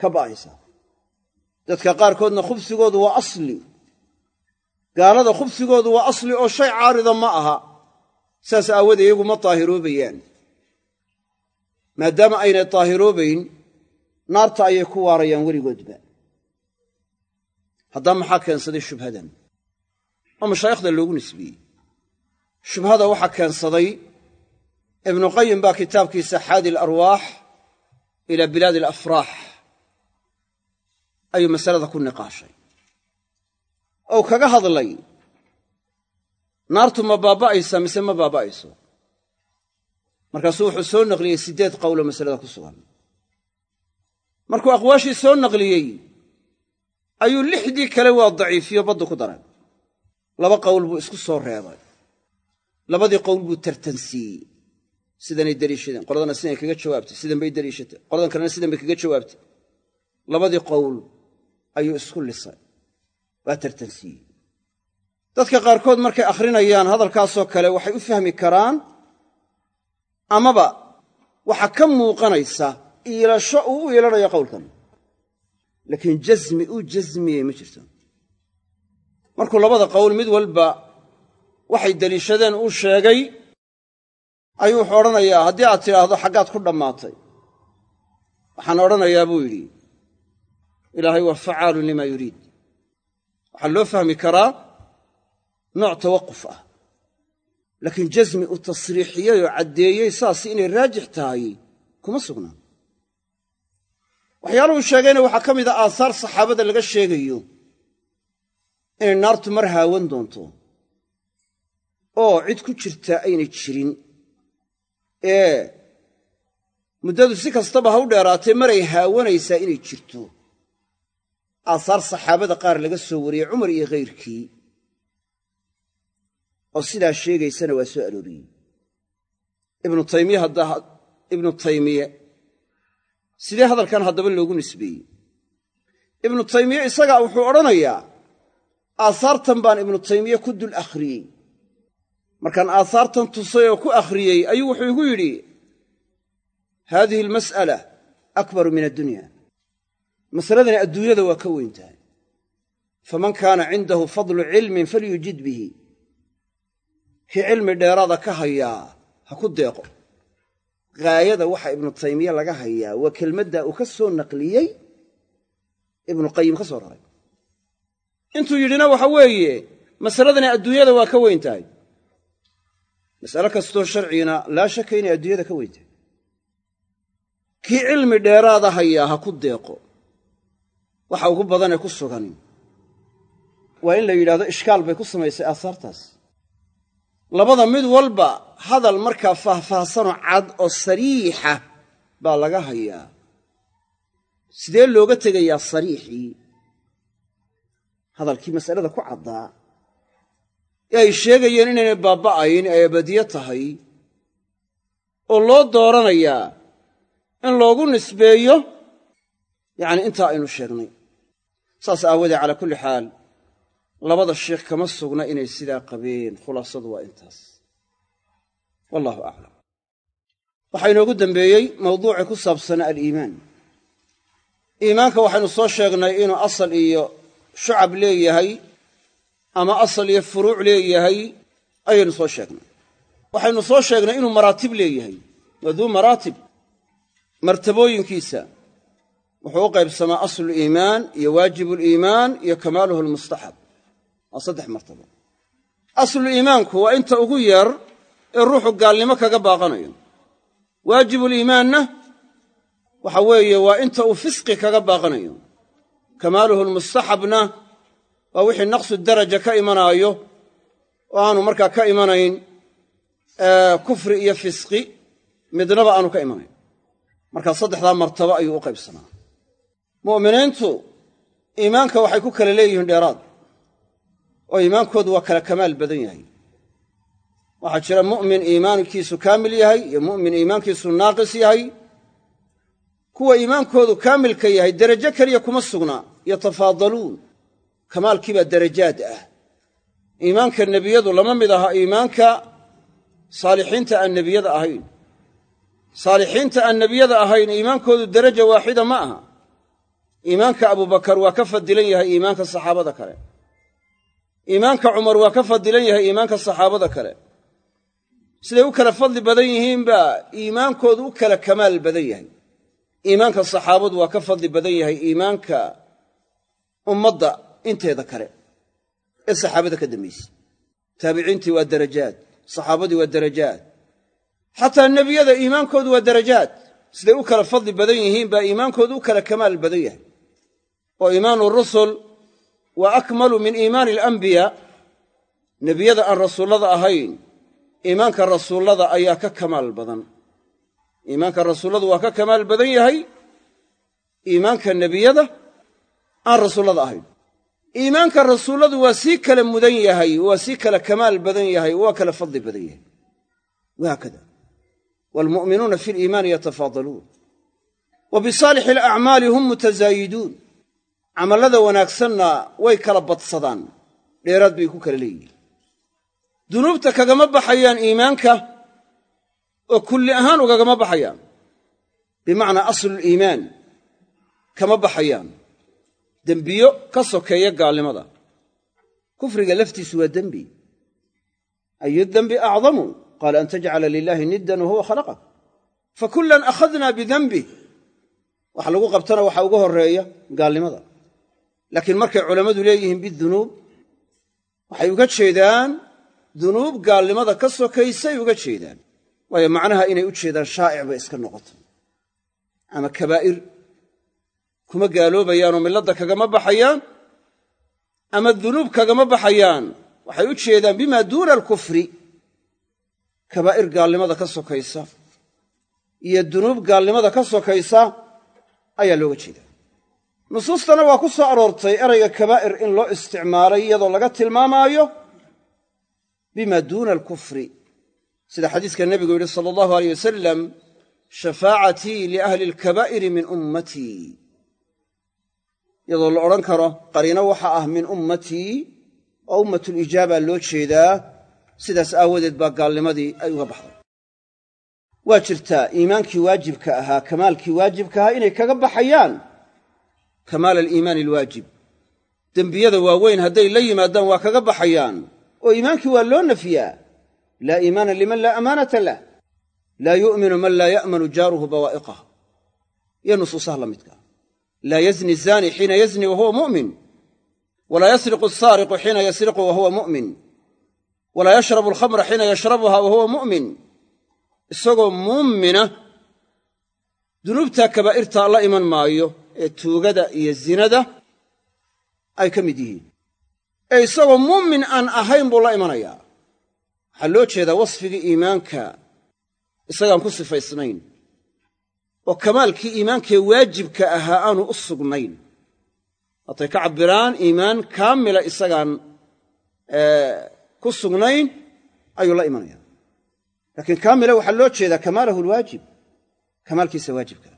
ka ba'aysa. Dadka qaarkoodna khubsigoodu waa asli. Gaalada khubsigoodu waa asli oo shay caarida ma aha saas aawadee iyagu ma daahiroobayaan maadaama aynay daahiroobayn naarta ayay ku waarayaan weligoodba. Haddaba maxaa keensaday shubhadan? Oo mashaayikhda loogu nisbiyey. Shubhada waxaa keensaday ibnu qayim baa kitaabkiisa xaadi alarwaax ilaa bilaadi alafraax ayuu masalada ku niqaashay. Ou kaga hadlay naartu ma baaba'aysa mise ma baaba'ayso? Markaasuu wuxuu soo naqliyey siddeed qowloo masalada ku sugan. Markuu aqwaashii soo naqliyey ayuu lixdii kale waa daciifiyo baddu ku daray laba qowl buu isku soo reebay. Labadii qowl buu tartansiiyey. Sidanay deliishadeen qoladana sidanay kaga jawaabtay sidan bay deliishatay qoladan kalena sidan bay kaga jawaabtay. Labadii qowl ayuu isku lisay waa tartansiiyey dadka qaarkood markay akhrinayaan hadalkaasoo kale waxay u fahmi karaan amaba waxaa ka muuqanaysa iilasho uu u iilanayo qowlkan. Laakiin jasmi uu jasmiyey ma jirto. Markuu labada qowl mid walba waxay deliishadeen uu sheegay ayuu wuxuu odhanayaa haddii aad tidhaahdo xaggaad ku dhammaatay. Waxaan odhanayaa buu yidhi ilaahay waa facaalun limaa yuriid. Waxaa loo fahmi karaa nooc tawaquf ah. Laakiin jasmi uu tasriixiyey oo caddeeyey saasi inay raajix tahay kuma sugnaa waxyaaluhu sheegayna waxaa ka mid a aahaar saxaabada laga sheegayo inay naartu mar haawan doonto oo cid ku jirtaa aynay jirin. Ee muddadu si kastaba ha u dheeraatee maray haawanaysaa inay jirto. Aahaar saxaabada qaar laga soo wariyey cumar iyo khayrkii oo sidaa sheegaysana waa soo arooriyey. Ibnu taymiye sidee hadalkan haddaba loogu nisbeeyey? Ibnu taymiye isagaa wuxuu odhanayaa aahaartan baan ibnu taymiye ku dul akhriyey. Markaan aahaartan tusay oo ku akhriyey ayuu wuxuu igu yidhi haadihi almas'ala akbaru min addunya. Masaladani adduunyada waa ka weyn tahay. Faman kaana cindahu fadlu cilmin falyujid bihi kii cilmi dheeraada ka hayaa ha ku deeqo. Gaayada waxa ibnu taymiye laga hayaa waa kelmaddaa uu ka soo naqliyey ibnu qayim ka soo raray. Intuu yidhina waxa weeye masaladani adduunyada waa ka weyn tahay. Mas'ale kastoo sharcigina laa shaka inay adduunyada ka weyn tahay. Kii cilmi dheeraada hayaa ha ku deeqo. Waxa ugu badanee ku sugan waa in la yidhahdo ishkaal bay ku samaysay aahaartaas labada mid walba hadal markaa faahfaahsanoo cad oo sariixa baa laga hayaa. Sidee looga tegayaa sariixii hadalkii masalada ku caddaa. Ee ay sheegayeen inaynay baabba'ayn ay abadiye tahay. Oo loo dooranayaa in loogu nisbeeyo yacni intaa aynu sheegnay. Saas aawadee calaa kulli xaal labada sheikh kama sugna inay sidaa qabeen. Khulaasadu waa intaas. Wallahu aclam waxaa inoogu dambeeyey mawduucii ku saabsanaa aliimaan. Iimaanka waxaynu soo sheegnay inuu asal iyo shucab leeyahay ama asal iyo furuuc leeyahay ayaynu soo sheegnay. Waxaynu soo sheegnay inuu maraatib leeyahay. Waa duu maraatib. Martabooyinkiisa. Wuxuu u qaybsamaa asluliimaan iyo waajibuliimaan iyo kamaaluhu almustaxab waa saddex martabo asluliimaanku waa inta ugu yar ee ruuxu gaalnimo kaga baaqanayo. Waajibuliimaanna waxa weeye waa inta uu fisqi kaga baaqanayo. Kamaaluhu lmustaxabna waa wixii naqsu daraja ka imanaayo oo aanu markaa ka imanayn kufri iyo fisqi midnaba aanu ka imanayn. Markaa saddexdaa martabo ayuu u qaybsamaa mu'miniintu iimaanka waxay ku kala leeyihiin dheeraad oo iimaankoodu waa kala kamaal badan yahay. Waxaa jira mu'min iimaankiisu kaamil yahay iyo mu'min iimaankiisu naaqis yahay. Kuwa iimaankoodu kaamilka yahay derajo keliya kuma sugnaa yatafaadaluun. Kamaalkiibaa darajaad ah. Iimaanka nebiyadu lama mid aha iimaanka saalixiinta aan nebiyada ahayn. Saalixiinta aan nebiyada ahayn iimaankoodu deraja waaxida ma aha. Iimaanka abubakar waa ka fadilan yahay iimaanka saxaabada kale iimaanka cumar waa ka fadilan yahay iimaanka saxaabada kale. Siday u kala fadli badan yihiinbaa iimaankoodu u kala kamaal badan yahay. Iimaanka saxaabadu waa ka fadli badan yahay iimaanka ummadda inteeda kale ee saxaabada ka dambaysay taabiciintii waa darajaad saxaabadii waa darajaad. Xataa nebiyada iimaankoodu waa darajaad. Siday u kala fadli badan yihiin baa iimaankoodu u kala kamaal badan yahay. Oo iimaanu rusul waa akmalu min iimaani alambiyaa nebiyada aan rasuullada ahayn iimaanka rasuullada ayaa ka kamaal badan. Iimaanka rasuulladu waa ka kamaal badan yahay iimaanka nebiyada aan rasuullada ahayn. Iimaanka rasuulladu waa sii kala mudan yahay waa sii kala kamaal badan yahay waa kala fadli badan yahay. Wahaakada waalmu'minuuna fi liimaani yatafaadaluun wa bisaalixi alacmaali hum mutasaayiduun camallada wanaagsanna way kala badsadaan. Dheeraad bay ku kala leeyihiin. Dunuubta kagama baxayaan iimaanka oo kulli ahaan ugagama baxayaan. Bimacnaa asluliimaan kama baxayaan. Dembiyo ka sokeeya gaalnimada. Kufriga laftiisu waa dembi. Ayu dembi acdamu? Qaala an tajcala lilaahi niddan wahuwa khalaqak. Fakullan akhadna bidanbih waxa lagu qabtana waxaa uga horreeya gaalnimada laakiin markay culammadu leeyihiin bidunuub waxay uga jeedaan dunuub gaalnimada ka sokaysay uga jeedaan. Waayo macnaha inay u jeedaan shaa'ic bay iska noqoto ama kabaa'ir kuma gaaloobayaanoo milladda kagama baxayaan ama dunuub kagama baxayaan waxay u jeedaan bimaa duuna alkufri. Kabaa'ir gaalnimada ka sokaysa iyo dunuub gaalnimada ka sokaysa ayaa looga jeedaa nusuustana waa ku soo aroortay erayga kabaa'ir in loo isticmaalay iyadoo laga tilmaamaayo bima duuna alkufri. Sida xadiiska nebigu yidhi sala allahu aleyh wasalam shafaacatii liahli alkabaa'iri min ummatii iyadoo la odhan karo qariino waxa ah min ummatii oo ummatulijaaba loo jeedaa. Sidaas aawadeed baa gaalnimadii ay uga baxday. Waa jirtaa iimaankii waajibka ahaa kamaalkii waajibka ahaa inay kaga baxayaan kamaal aliimaani alwaajib. Dembiyada waaweyn hadday la yimaadaan waa kaga baxayaan. Oo iimaankii waa loo nafiyaa. Laa iimaana liman laa amaanata lah. Laa yu'minu man laa ya'manu jaaruhu bawaa'iqah iyo nusuusaha la midkaa laa yazni zaani xiina yazni wa huwa mu'min. Walaa yasriqu asaariqu xiina yasriqu wa huwa mu'min. Walaa yashrabu alkhamra xiina yashrabuha wa huwa mu'min. Isagoo muumina dunuubtaa kabaa'irtaa la iman maayo ee tuugada iyo zinada ay ka mid yihiin. Ee isagoo muumin aan ahayn buu la imanayaa waxaa loo jeedaa wasfigii iimaanka isagaan ku sifaysnayn oo kamaalkii iimaankee waajibka ahaa aanu u sugnayn. Waatay ka cabbiraan iimaan kaamila isagaan ku sugnayn ayuu la imanaya laakiin kaamila waxaa loo jeedaa kamaalahu alwaajib kamaalkiisa waajibka.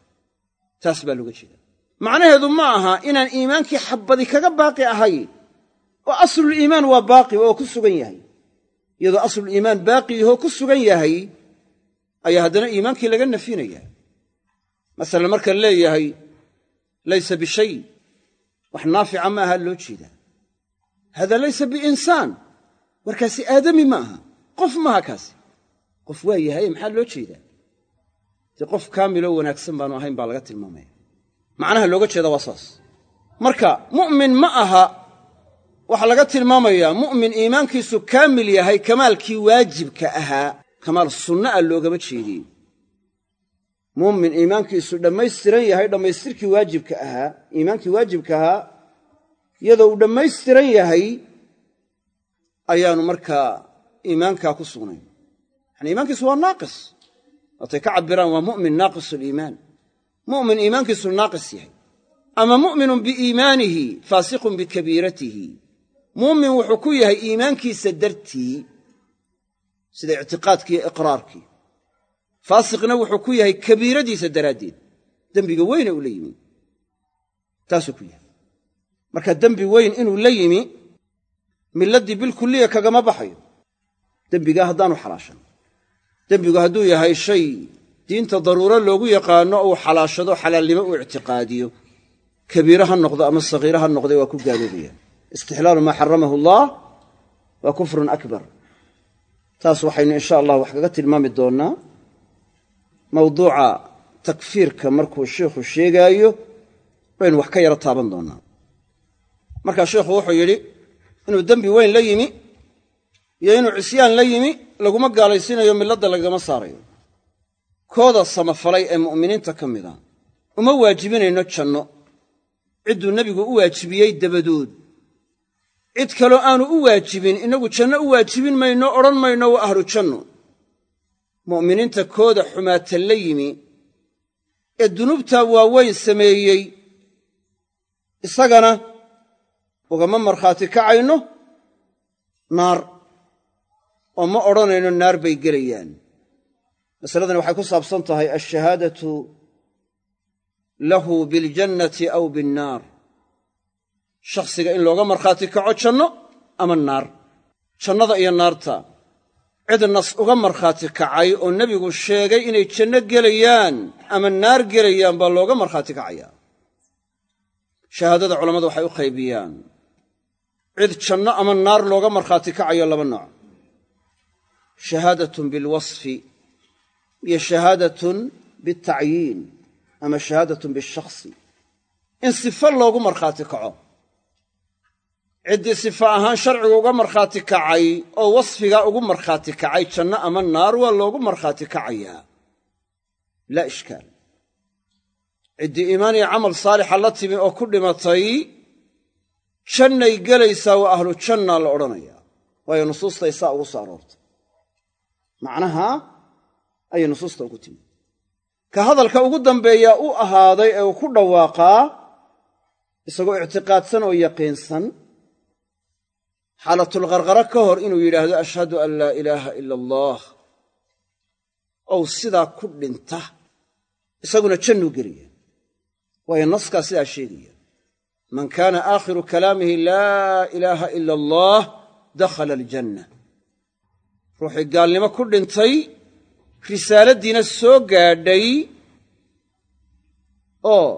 Taas baa looga jeeda macnaheedu ma aha inaan iimaankii xabbadi kaga baaqi ahayn oo asluliimaan waa baaqi oo ku sugan yahay. Iyadoo asluliimaan baaqi yahoo ku sugan yahay ayaa haddana iimaankii laga nafinaya masalan marka leeyahay laysa bishay wax naafica ma aha loo jeedaa. Hada laysa biinsaan warkaasi aadami ma aha qof maaha kaasi. Qof waa yahay maxaa loo jeedaa? Dee qof kaamiloo wanaagsan baanu ahayn baa laga tilmaamaya macnaha looga jeeda waa saas. Marka mu'min ma aha waxaa laga tilmaamayaa mu'min iimaankiisu kaamil yahay kamaalkii waajibka ahaa kamaal sunna a loogama jeedin. Mu'min iimaankiisu dhammaystiran yahay dhammaystirkii waajibka ahaa iimaankii waajibka ahaa iyadoo uu dhammaystiran yahay ayaanu markaa iimaankaa ku sugnayn. Yani iimaankiisu waa naaqis. Waatay ka cabbiraan waa mu'min naaqis aliimaan mu'min iimaankiisu naaqis yahay. Ama mu'minun biiimaanihi faasiqun bikabiiratihi. Muumin wuxuu ku yahay iimaankiisa dartii sida ictiqaadkii iyo iqraarkii. Faasiqna wuxuu ku yahay kabiiradiisa daraaddeed. Dembiga weyne uu la yimi. Taasuu ku yahay. Marka dembi weyn inuu la yimi milladdii bilkulliya kagama baxayo. Dembigaa haddaanu xalaashan. Dembigu hadduu yahay diinta daruuro loogu yaqaanno uu xalaashado xalaalnimo uu ictiqaadiyo. Kabiire ha noqdo ama sagiire ha noqde waa ku gaaloobaya istixlaalu maa xaramahu allah waa kufrun akbar. Taas waxaynu insha allah wax kaga tilmaami doonnaa mawduuca takfiirka markuu sheikhu sheegaayo baynu wax ka yaro taaban doonnaa markaa sheikhu wuxuu yidhi inuu dembi weyn la yimi iyo inuu cisyaan la yimi laguma gaalaysiinayo milladda lagama saarayo kooda samafalay ee mu'miniinta ka mida uma waajibinayno janno. Cidduu nebigu u waajibiyey dabadood. Cid kaloo aanu u waajibin innagu janno u waajibin mayno odhan mayno waa ahlu janno. Mu'miniinta kooda xumaata la yimi. Ee dunuubtaa waaweyn sameeyey. Isagana ugama markhaati kacayno naar. Oo ma odhanayno naar bay gelayaan masaladani waxay ku saabsan tahay alshahaadatu lahu biاljannati aw biannaar shakhsiga in looga markhaati kaco janno ama naar. Jannada iyo naarta. Cid nas uga markhaati kacay oo nebigu sheegay inay janno gelayaan ama naar gelayaan baa looga markhaati kacayaa shahaadada culammadu waxay u qaybiyaan. Cid janno ama naar looga markhaati kacayo laba nooc. Shahaadatun bilwasfi iyo shahaadatun bitacyiin ama shahaadatun bishakhsi. In sifo loogu markhaati kaco ciddii sifo ahaan sharcigu uga markhaati kacay oo wasfigaa ugu markhaati kacay janno ama naar waa loogu markhaati kacayaa. Laa ishkaal. Ciddii iimaan iyo camal saalixa la timi oo ku dhimatay jannay gelaysaa waa ahlu jannaa la odhanayaa waayo nusuustay saa ugu soo aroortay. Macnaha ayay nusuusta ugu timi ka hadalka ugu dambeeyaa u ahaaday ee uu ku dhawaaqaa isagoo ictiqaadsan oo yaqiinsan xaalatulqarqara ka hor inuu yidhaahdo ashhadu an laa ilaaha ila allah. Ow sidaa ku dhinta isaguna jannuu gelaya waayo naskaa sidaa sheegaya. Man kaana aakhiru kalaamihi laa ilaaha ila allah dakhala aljanna. Ruuxii gaalnimo ku dhintay risaaladdiina soo gaadhay oo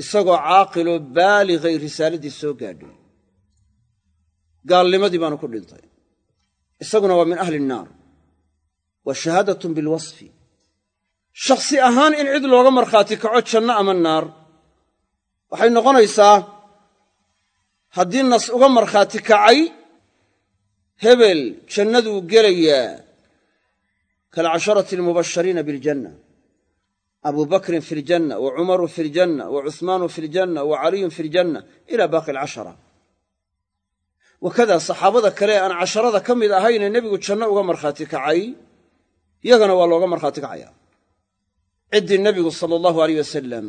isagoo caaqiloo baaligay risaaladdii soo gaadhay. Gaalnimadii baanu ku dhintay. Isaguna waa min ahli innaar wa shahaadatun bilwasfi shakhsi ahaan in cid looga markhaati kaco janno ama naar waxay noqonaysaa haddii nas uga markhaati kacay hebel jannaduu gelayaa kaalcasharati almubashariina biljanna abu bakrin fi ljanna wa cumaru fi ljanna wa cuhmaanu fi ljanna wa caliyun fi ljanna ila baaqi alcashara wakadaa saxaabada kale ee aan casharada ka mid ahaynee nebigu janno uga markhaati kacay yagana waa looga markhaati kacaya ciddii nebigu sala allahu aleyh wasalam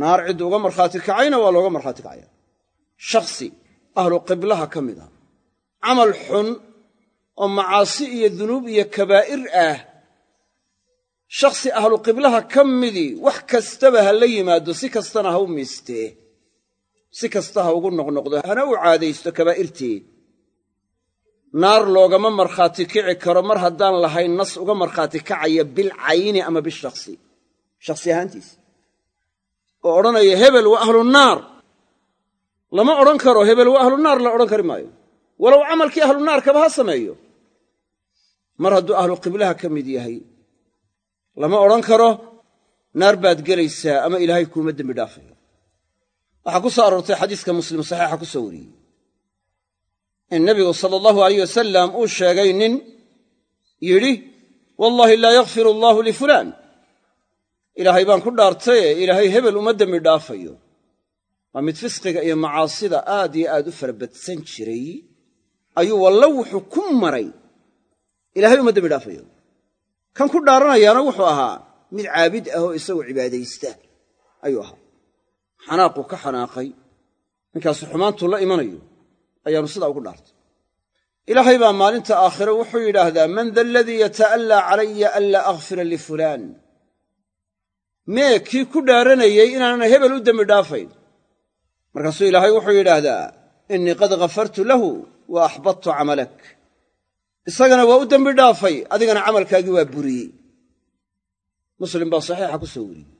naar ciddu uga markhaati kacayna waa looga markhaati kacaya shakhsi ahlu qiblaha ka mid a oo macaasi iyo dunuub iyo kabaa'ir ah shakhsi ahlu qiblaha ka midii wax kastaba ha la yimaado si kastana ha u miistee si kasta ha ugu noqnoqdo hana u caadaysto kabaa'irteed naar loogama markhaati kici karo mar haddaan lahayn nas uga markhaati kacaya bilcayni ama bishakhsi shakhsi ahaantiisa oo odhanaya hebel waa ahlu naar. Lama odhan karo hebel waa ahlu naar la odhan kari maayo. Walow camalkii ahlu naarkaba ha sameeyo mar hadduu ahlu qiblaha ka mid yahay lama odhan karo naar baad gelaysaa ama ilaahay kuuma dembi dhaafayo waxaa ku soo aroortay xadiiska muslim saxiixa ku soo wariyey. In nebigu sala allahu alayh wasalam uu sheegay nin yidhi wallaahi laa yakfir allaahu lifulaan ilaahay baan ku dhaartaye ilaahay hebel uma dembi dhaafayo. Waa mid fisqiga iyo macaasida aad iyo aad u farabadsan jiray ayuu wallo wuxuu ku maray ilaahay uma dembi dhaafayo kan ku dhaaranayaana wuxuu ahaa mid caabid ah oo isagoo cibaadaysta ayuu ahaa. Xanaaquu ka xanaaqay. Ninkaasu xumaantuu la imanayo ayaanu sidaa ugu dhaartay. Ilaahay baa maalinta aakhire wuxuu yidhaahdaa man da aladii yata'allaa calaya anlaa akfira lifulaan mee kii ku dhaaranayey inaanan hebel u dembi dhaafayn? Markaasuu ilaahay wuxuu yidhaahdaa innii qad ghafartu lahu wa axbadtu camalak isagana waa u dembi dhaafay adigana camalkaagii waa buriyey. Muslim baa saxiixa ku soo weriyey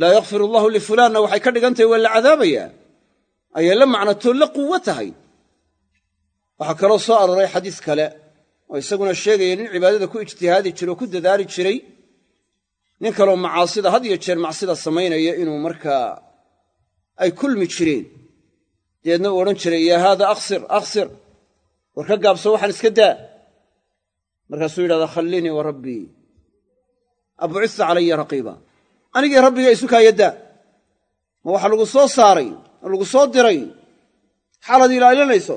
laa yakfir allahu lifulaanna waxay ka dhigan tahay waa la cadaabayaa ayay la macnatoo la quwo tahay. Waxaa kaloo soo arooray xadiis kale oo isaguna sheegaya nin cibaadada ku ijtihaadi jiro o ku dadaali jiray. Nin kaloo macaasida had iyo jeer macsida samaynaya inuu markaa ay kulmi jireen. Dabeedna uu odhan jiray yaa haada aksir aksir war ka gaabso waxaan iska daa. Markaasuu yidhahdaa khallinii wa rabbii abucista calaya raqiiba. Anigii rabbiga isu kaaya daa ma waxaa lagu soo saaray lagu soo diray? Xaalaad ilaalinayso.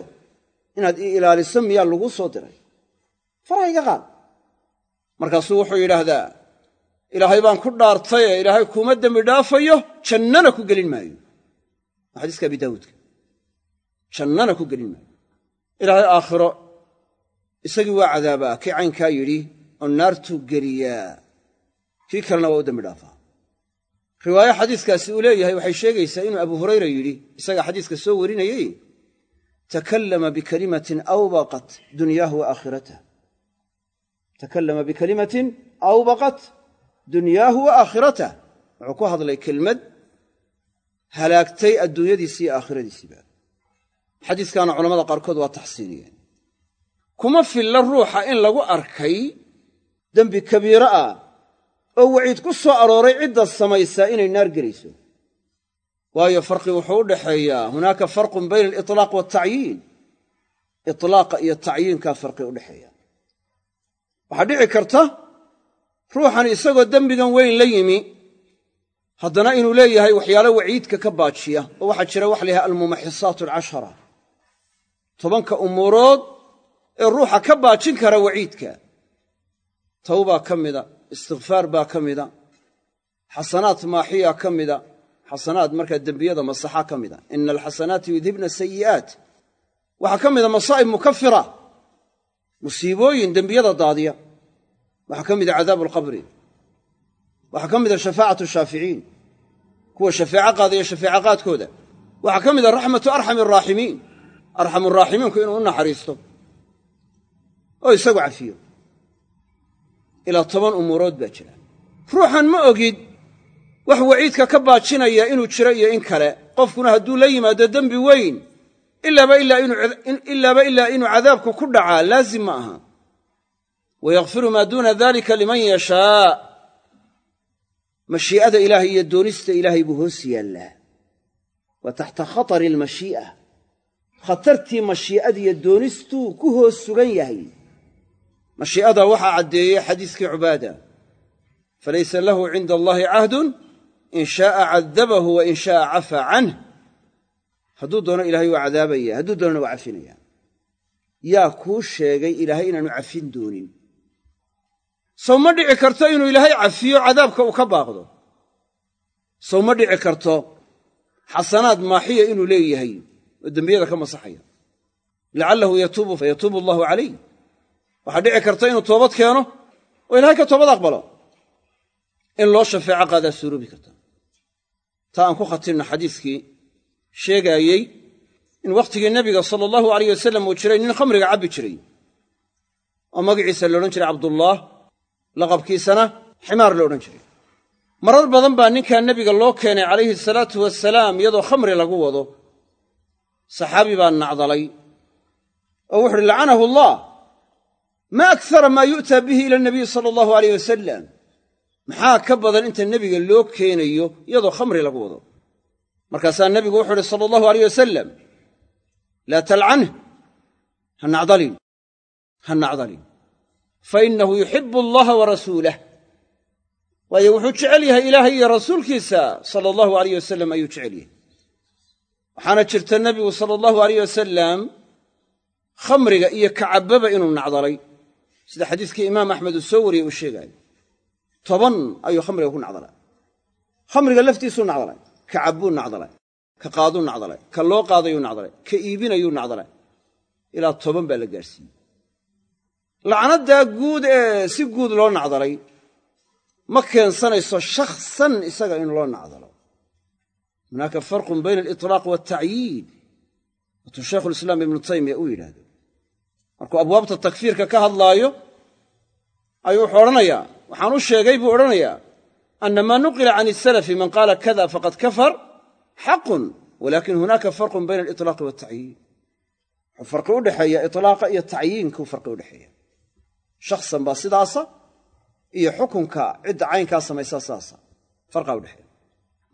Inaad ii ilaaliso miyaa laguu soo diray? Faraha iga qaad. Markaasuu wuxuu yidhaahdaa ilaahay baan ku dhaartaye ilaahay kuuma dembi dhaafayo jannana ku gelin maayo. Xadiiska abi daawuudka. Jannana ku gelin maayo ilaahay aakhiro isagii waa cadaabaa kii caynkaa yidhi oo naartuu geliyaa kii kalena waa u dembi dhaafaa riwaayo xadiiskaasi uu leeyahay waxay sheegaysaa inuu abu hurayra yidhi isagaa xadiiska soo warinayey takallama bikalimatin awbaqat dunyaahu wa aakhiratahu takallama bikalimatin awbaqat dunyaahu wa aakhiratah wuxuu ku hadlay kelmad halaagtay adduunyadiisi iyo aakhiradiisiiba xadiiskaana culamada qaarkood waa taxsiiniyeen. Kuma filla ruuxa in lagu arkay dembi kabiiro ah oo waciid ku soo arooray cidda samaysaa inay naar gelayso. Waayo farqi wuxuu u dhaxeeyaa hunaaka farqun bayna aliطlaaq waaltacyiin iطlaaqa iyo tacyiinkaa farqi u dhexeeya waxaa dhici karta ruuxan isagoo dembigan weyn la yimi haddana inuu leeyahay waxyaalo waciidka ka baajiya oo waxaa jira waxa la yhaha almumaxisaat alcashara tobanka umuurood ee ruuxa ka baajin kara waciidka. Tawbaa ka mida istikfaar baa ka mida xasanaat maaxiya ka mida xasanaad markaa dembiyada masaxa ka mida. Ina alxasanaati yudhibna sayi'aat waxaa ka mida masaa'ib mukafira musiibooyin dembiyada daadiya. Waxaa ka mida cadaabu alqabri waxaa ka mida shafaacatu shaaficiin kuwa shafeeco qaadaya shafeeco qaadkooda. Waxaa ka mida raxmatu arxami araaximiin arxamu raaximiinku inuu u naxariisto. Oo isagu cafiyo. Ilaa toban umuurood baa jira. Ruuxan ma ogid wax waciidka ka baajinaya inuu jiro iyo in kale. Qofkuna hadduu la yimaado dembi weyn ilaaba ilaa inuu cadaabku ku dhacaa laazim ma aha. Wayakfiru maa duuna dalika liman yashaa. Mashii'ada ilaahay iyo doonista ilaahay buu hoos yaallaa waa taxta khatari almashii'a khatartii mashii'adiyo doonistuu ku hoos sugan yahay. Mashii'ada waxaa caddeeyey xadiiskii cubaada. Falaysa lahu cinda allaahi cahdun in shaaa cadabahu wa in shaaa cafaa canh hadduu doono ilaahay waa cadaabaya hadduu doonana waa cafinaya. Yaa kuu sheegay ilaahay inaanu cafin doonin. Sow ma dhici karto inuu ilaahay cafiyo cadaabka uu ka baaqdo? Sow ma dhici karto? Xasanaad maaxiya inuu leeyahay oo dembiyada ka masaxaya. Lacallahu yatuubu fa yatuubu allaahu calayh waxaa dhici karta inuu toobad keeno oo ilahay ka toobad aqbalo. In loo shafeeco qaadaa suuroobi karta. Taa aan ku khatimna xadiiskii sheegaayey in wakhtigii nebiga sala allahu alayh wasalam uu jiray nin khamriga cabbi jiray. Oo magaciisa la odhan jiray cabdullaah laqabkiisana ximaar la odhan jiray. Marar badan baa ninkaa nebiga loo keenay calayhi salaatu wasalaam iyadoo khamri lagu wado saxaabi baa nacdalay oo wuxu uhi lacanahu allah ma akara maa yu'taa bihi ila nabiyi sala allahu alayh wasalam maxaa ka badan inta nebiga loo keenayo iyadoo khamri lagu wado? Markaasaa nebigu wuxuu uhi sala allahu alayh wasalam laa talcanh ha nacdalin ha nacdalin. Fa innahu yuxibu allaha wa rasuulah waayo wuxuu jecel yahay ilaahay iyo rasuulkiisa sala allahu alayh wasalam ayuu jecel waxaana jirta nebigu sala allahu alayh wasalam khamriga iyo kacabbaba inuu nacdalay. Sida xadiiskii imaam axmed uu soo wariyey uu sheegaayo toban ayuu khamriga ku nacdalay. Khamriga laftiisuu nacdalay ka cabbuu nacdalay ka qaaduu nacdalay ka loo qaadayuu nacdalay ka iibinayuu nacdalay. Ilaa toban baa la gaadhsiiyey lacnaddaa guud ee si guud loo nacdalay ma keensanayso shakhsan isaga in loo nacdalo hunaaka farqun bayna aliطlaaq waaltacyiid waatuu shaykhulislaam ibnu taymiya uu yidhaahdo markuu abwaabta takfiirka ka hadlaayo ayuu wuxuu odhanayaa waxaan u sheegay buu odhanayaa ana maa nuqila can isalafi man qaala kada faqad kafar xaqun walakin hunaaka farqun bayna aliطlaaqi waaltacyiin wuxuu farqi u dhexeeya iطlaaqa iyo tacyiinkuu farqi u dhexeeya shakhsan baa sidaasa iyo xukunka cidda caynkaa samaysaa sidaasa farqaa udhexeeya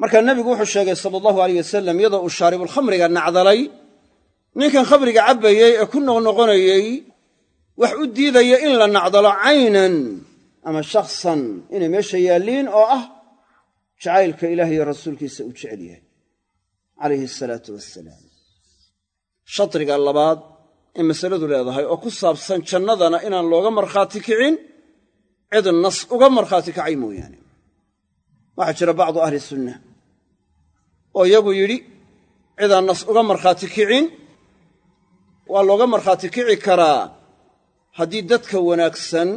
markaa nebigu wuxuu sheegay sala allahu aleyh wasalam iyadoo uu shaaribulkhamriga nacdalay. Ninkan khamriga cabbayey ee ku noqnoqonayey wax u diidaya in la nacdalo caynan ama shakhsan inay meesha yaalliin oo ah jacaylka ilaah iyo rasuulkiisa uu jecel yahay calayhi asalaatu wassalaam. Shadriga labaad ee masaladu leedahay oo ku saabsan jannadana inaan looga markhaati kicin cid nas uga markhaati kacay mooyaane. Waxaa jira bacdu ahli sunna oo iyagu yidhi cidaan nas uga markhaati kicin. Waa looga markhaati kici karaa haddii dadka wanaagsan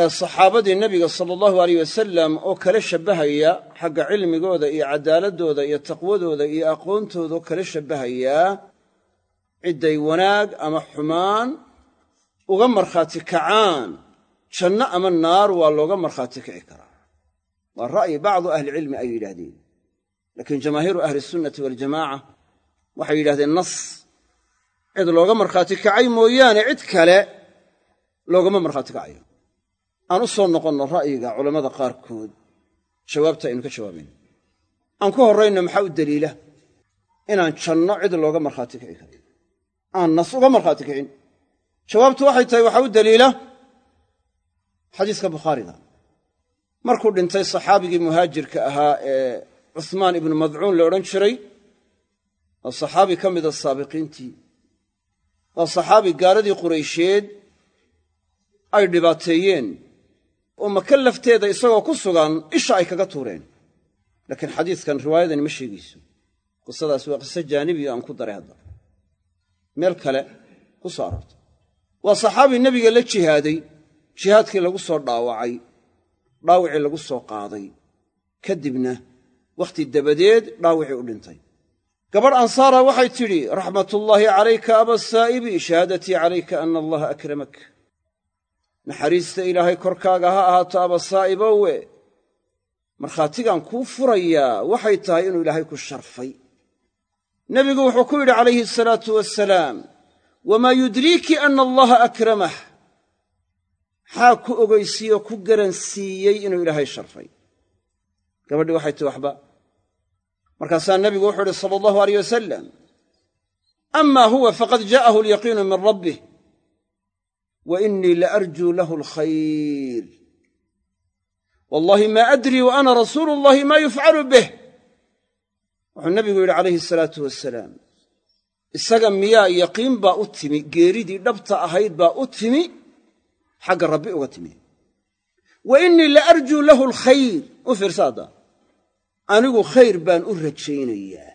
ee saxaabadii nebiga sala allahu aleyh wasalam oo kala shabbahaya xagga cilmigooda iyo cadaaladooda iyo taqwadooda iyo aqoontooda oo kala shabbahayaa cidday wanaag ama xumaan uga markhaati kacaan janno ama naar waa looga markhaati kici karaa. Waa ra'yi bacdu ahlicilmi ay yidhaahdeen laakiin jamaahiiru ahli sunnati waljamaaca waxay yidhahdeen nas cid looga markhaati kacay mooyaane cid kale loogama markhaati kacayo. Aan u soo noqonno ra'yiga culammada qaarkood jawaabta aynu ka jawaabayno aan ku horrayno maxaa u deliila inaan janno cid looga markhaati kici karin. Aan nas uga markhaati kicin. Jawaabtu waxay tahay waxaa u deliila xadiiska bukhaariga markuu dhintay saxaabigii muhaajirka ahaa ee cuhmaan ibnu madcuun la odhan jiray waa saxaabi ka mida saabiqiintii. Waa saxaabi gaaladii quraysheed ay dhibaateeyeen oo maka lafteeda isagoo ku sugan isha ay kaga tuureen. Laakiin xadiiskan riwaayadani ma sheegayso. Qisadaas waa qiso jaanibiyo aan ku daray hadda. Meel kale ku soo aroortay waa saxaabi nebiga la jihaaday jihaadkii lagu soo dhaawacay dhaawicii lagu soo qaaday. Kadibna wakhti dabadeed dhaawicii u dhintay. Gabadh ansaara waxay tidhi raxmatullaahi calayka abasaa'ibi shahaadatii calayka ana allaha akramak. Naxariista ilaahay korkaaga ha ahaato abasaa'ibowe markhaatigaan kuu furayaa waxay tahay inuu ilaahay ku sharfay. Nebigu wuxuu ku yidhi calayhi asalaatu wasalaam wamaa yudriiki ana allaha akramah. Maxaa ku ogeysiiyoo ku garansiiyey inuu ilaahay sharfay? Gabadhii waxay tihi waxba markaasaa nebigu wuxuu uhi sala allahu aleyh wasalam ama huwa faqad jaءahu alyaqiinu min rabbih wa inii laarjuu lahu alkhayr. Wallahi ma adrii wa ana rasuulu llahi ma yufcalu bih. Wuxuu nebigu yidhi calayhi asalaatu wasalaam isaga miyaa yaqiin baa u timi geeridii dhabta ahayd baa u timi xagga rabbi uga timi. Wa innii la arjuu lahu alkhayr. U fiirsa anigu khayr baan u rajaynayaa.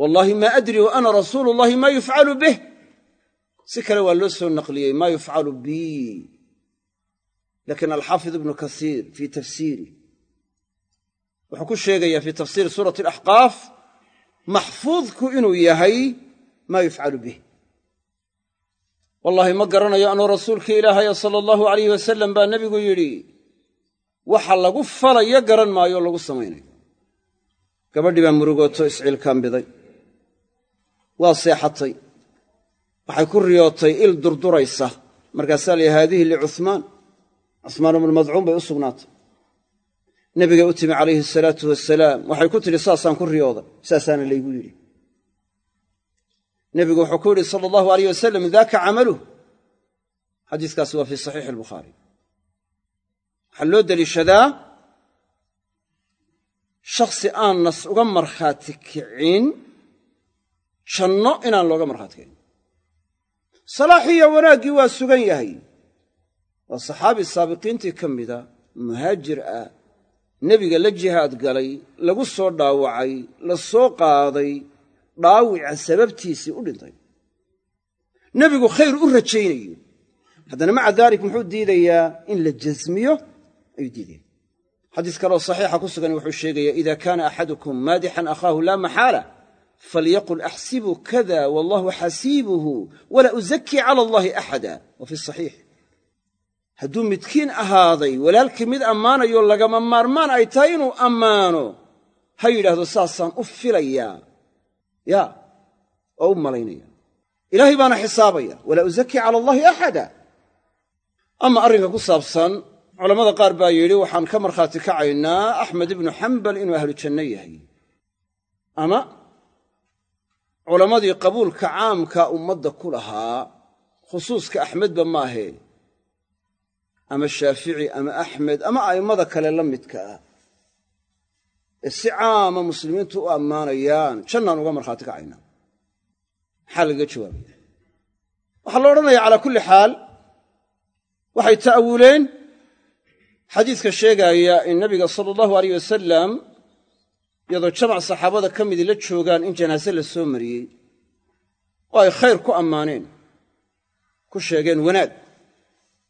Wallaahi maa adrii wa ana rasuulu llahi maa yufcalu bih. Si kale waa loo soo naqliyey maa yufcalu bii laakiin alxaafid ibnu kasiir fii tafsiiri wuxuu ku sheegayaa fii tafsiiri suurati alaxqaaf maxfuudku inuu yahay maa yufcalu bih. Wallaahi ma garanayo anuu rasuulkii ilaahaya sala allahu alayh wasalam baa nebigu yidhi waxa lagu falayo garan maayo lagu samaynayo. Gabadhii baa murugooto isciilkaambiday waa seexatay. Waxay ku riyootay il durduraysa. Markaasaa layihi haadihi licuhmaan cuhmaan ibnu madcuun bay u sugnaatay. Nebigay u timi calayhi asalaatu wasalaam waxay ku tidhi saasaan ku riyooday. Saasaana laygu yidhi. Nebigu wuxuu ku yidhi sala allahu alayh wasalam daaka camaluh xadiiskaasi waa fii saxiixi albukhaari waxaa loo deliishadaa shakhsi aan nas uga markhaati kicin janno inaan looga markhaati kicin. Salaaxiiyo wanaaggii waa sugan yahay. Waa saxaabi saabiqiintii ka mida muhaajir ah nebiga la jihaad galay lagu soo dhaawacay la soo qaaday dhaawica sababtiisii u dhintay. Nebigu khayr u rajaynayo haddana maca daalik muxuu diidayaa in la jasmiyo ayuu diidaya xadiis kaleoo saxiixa ku sugan wuxuu sheegaya ida kaana axadukum maadixan akhaahu laa maxaala falyaqul axsibu kada wallahu xasiibuhu walaa uzakii cala allahi axada. Wa fi saxiix. Hadduu midkiin ahaaday walaalkii mid ammaanayo lagama maarmaan ay tahay inuu ammaano ha yidhaahdo saasaan u filayaa. Ya oo u malaynaya. Ilaahay baana xisaabaya walaa uzakii cala allahi axada. Ama arrinka ku saabsan culammada qaar baa yidhi waxaan ka markhaati kacaynaa axmed ibnu xambal inuu ahlu janno yahay. Ama culammadii qabuulka caamka ummadda ku lahaa khusuuska axmedba maahe ama shaafici ama axmed ama a'immada kale la midka ah ee si caama muslimiintu u ammaanayaan jannaan uga markhaati kacaynaa. Maxaa lagaga jawaabaya waxaa la odhanaya calaa kulli xaal waxay ta'awuleen xadiiska sheegaaya in nabiga sala allahu aleyh wasalam iyadoo jamac saxaabada ka midii la joogaan in janaase la soo mariyey. Oo ay khayr ku ammaaneen ku sheegeen wanaag.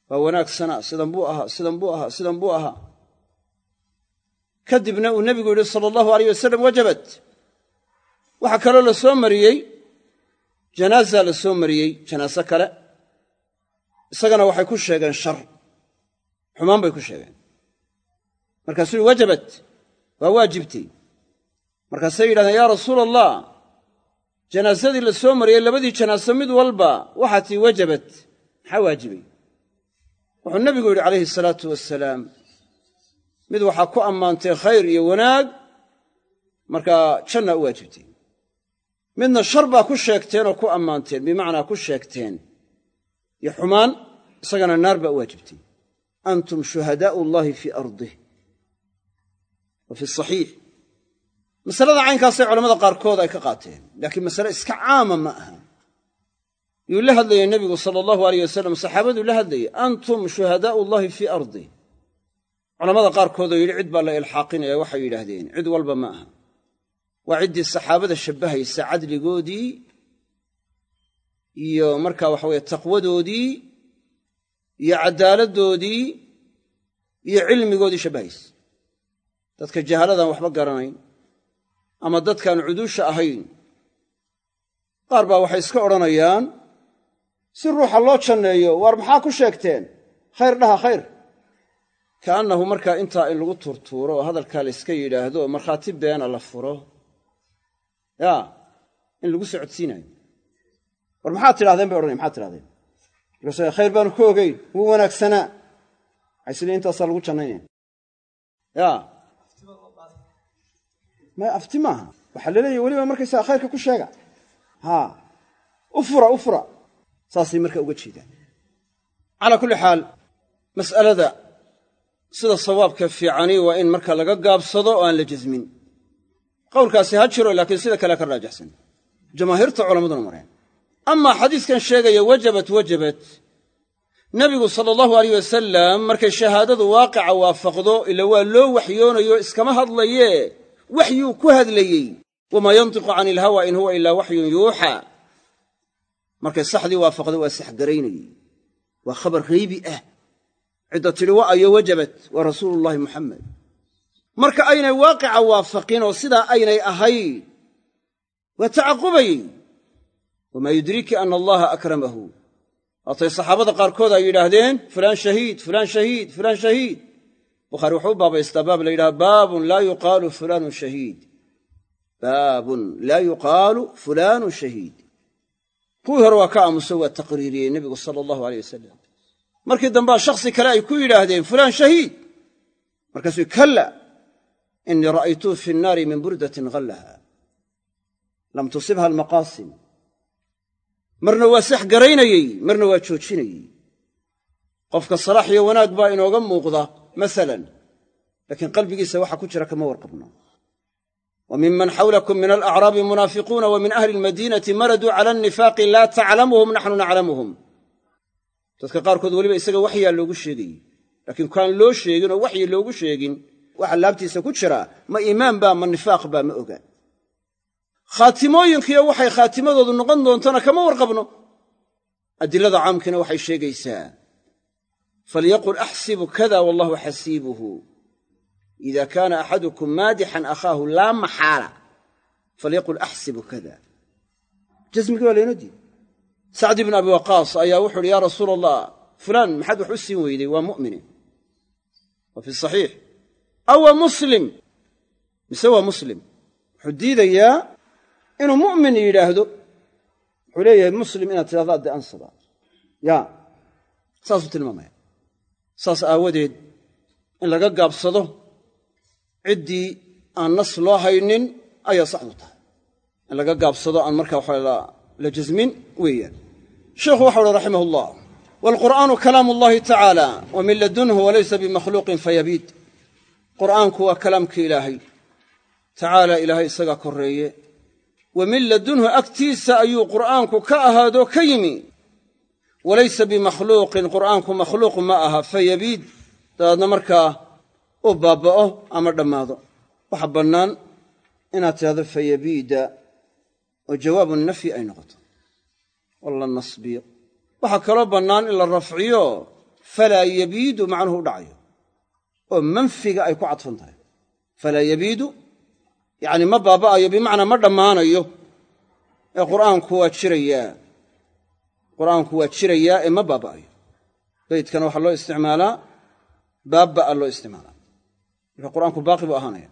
Waa wanaagsanaa sidan buu ahaa sidan buu ahaa sidan buu ahaa. Kadibna uu nebigu yidhi sala allahu aleyh wasalam wajabat waxaa kaloo la soo mariyey janaaza la soo mariyey janaase kale. Isagana waxay ku sheegeen shar xumaan bay ku sheegeen. Markaasuu wajabat waa waajibtay markaasay yidhahdeen yaa rasuula allah janaasadii la soo mariyey labadii janaaso mid walba waxaa tii wajabat. Maxaa waajibay? Wuxuu nebigu yidhi calayhi salaatu wasalaam mid waxaa ku ammaantay khayr iyo wanaag markaa jannaa u waajibtay midna shar baa ku sheegteen oo ku ammaanteen bimacnaa ku sheegteen. Iyo xumaan isagana naar baa u waajibtay antum shuhadaa'u llahi fii ardih wa fi saxiix masalada caynkaasay culamada qaarkood ay ka qaateen laakiin masale iska caama ma aha yuu la hadlayay nebigu sala allahu aleyh wasalam saxaabaduu la hadlayay antum shuhadaa'u llahi fii ardih culamada qaarkoodoo yidhi cid baa la ilxaaqinaya waxay yidhaahdeen cid walba ma aha waa ciddii saxaabada shabbahaysa cadligoodii iyo markaa waxa weye taqwadoodii iyo cadaaladdoodii iyo cilmigoodii shabbahaysa dadka jahaladaan waxba garanayn ama dadkaan cuduusha ahayn qaar baa waxay iska odhanayaan si ruuxa loo janneeyo waar maxaa ku sheegteen? Khayr dhaha khayr. Kaannahu markaa intaa in lagu turtuuro oo hadalkaa la yska yidhaahdo oo markhaati beena la furo. Yaa in lagu socodsiinayo. War maxaad tidhahdeen bay odhanaya maxaad tidhahdeen khayr baanu ka ogeyn wuu wanaagsanaa isle intaasaa lagu jannaynaya ya. Maya afti maaha. Waxaa la leeyahy weliba markaysaga khayrka ku sheega. Haa u fura u fura saasay markaa uga jeedaan. Calaa kulli xaal mas'alada sida sawaabka fiicani waa in marka laga gaabsado oo aan la jasmin qowlkaasi ha jiro laakiin sida kale ka raajaxsan jamaahiirta culammaduna mareen amaa xadiiskan sheegaya wajabat wajabat. Nebigu sala allahu aleyh wasalam markay shahaadadu waaqica waafaqdo ila waa loo waxyoonayo iskama hadlaye waxyuu ku hadlayey. Wamaa yantiqu cani ilhawa in huwa ilaa waxyun yuuxaa markay saxdii waafaqdo waa saxgaraynayey waa khabar haybi ah. Cidda tidhi wa ayo wajabat waa rasuulullaahi muxamed marka aynay waaqica waafaqin oo sidaa aynay ahayn waa tacaqubayey wamaa yudriiki ana allaha akramahu waatay saxaabada qaarkood ay yidhaahdeen fulaan shahiid fulaan shahiid fulaan shahiid bukhaari wuxuu u baabaystaa baab la yidhaha baabun laa yuqaalu fulaanun shahiid baabun laa yuqaalu fulaanun shahiid kuwii hore waa ka aamuso waa taqriiriyey nebigu sala allahu aleyh wasalam markii dambea shakhsi kale ay ku yidhaahdeen fulaan shahiid markaasuu kalla inii ra'aytuhu fi nnaari min burdatin ghallaha marna waa sax garaynayey marna waa joojinayey. Qofka salaax iyo wanaag baa inooga muuqda masalan. Laakiin qalbigiisa waxa ku jira kama warqabno. Wa minman xawlakum min alacraabi munaafiquuna wa min ahli almadiinati maraduu cala annifaaqi laa taclamuhum naxnu naclamuhum dadka qaarkood weliba isaga waxyaa loogu sheegayey laakiin kaan loo sheegin oo waxyi loogu sheegin waxa laabtiisa ku jira ma iimaan baa ma nifaaq baa ma ogaan khaatimooyinkiiyo waxay khaatimadoodu noqon doontana kama warqabno. Adilada caamkiina waxay sheegaysaa falyaqul axsibu kada wallahu xasiibuhu. Ida kaana axadukum maadixan akhaahu laa maxaala falyaqul axsibu kada jasmigii waa laynoo diiday. Sacdi bn abi waqaas ayaa wuxu uhi yaa rasuula allah fulaan maxaad wax u siin weyday? Waa mu'mine waa fi saxiix. Awa muslim. Mise waa muslim? Wuxuu diidayaa inuu mu'min yidhaahdo wuxuu leeyahay muslim inaad tidhahdo adde ansaba. Ya saasuu tilmaamaya. Saas aawadeed in laga gaabsado ciddii aan nas loo haynin ayaa saxdu tahay. In laga gaabsado aan markaa waxa la jasmin weeyaan. Sheikhu waxau uhi raximah allah waalqur'aanu kalaamu allahi tacaala wa ladunhu walaysa bimakhluuqin fayabiid. Qur'aanku waa kalaamkii ilaahay. Tacaala ilaahay isagaa korreeye wa min ladunhu agtiisa ayuu qur'aanku ka ahaadoo ka yimi. walaysa bimakhluuqin qur'aanku makhluuq ma aha fayabiid dabeedna markaa u baabba'o ama dhammaado. Waxa bannaan inaad tidhahdo fayabiida oo jawaabu nafyi ay noqoto oo la nasbiyo. Waxaa kaloo bannaan in la rafciyo falaa yabiidu macnuhu u dhacayo oo manfiga ay ku cadfan tahay yacni ma baaba'ayo bimacnaa ma dhammaanayo. Ee qur'aanku waa jirayaa. Qur'aanku waa jirayaa ee ma baaba'ayo. Beydkana waxaa loo isticmaalaa baabba'a loo isticmaalaa. Marka qur'aanku baaqi buu ahaanaya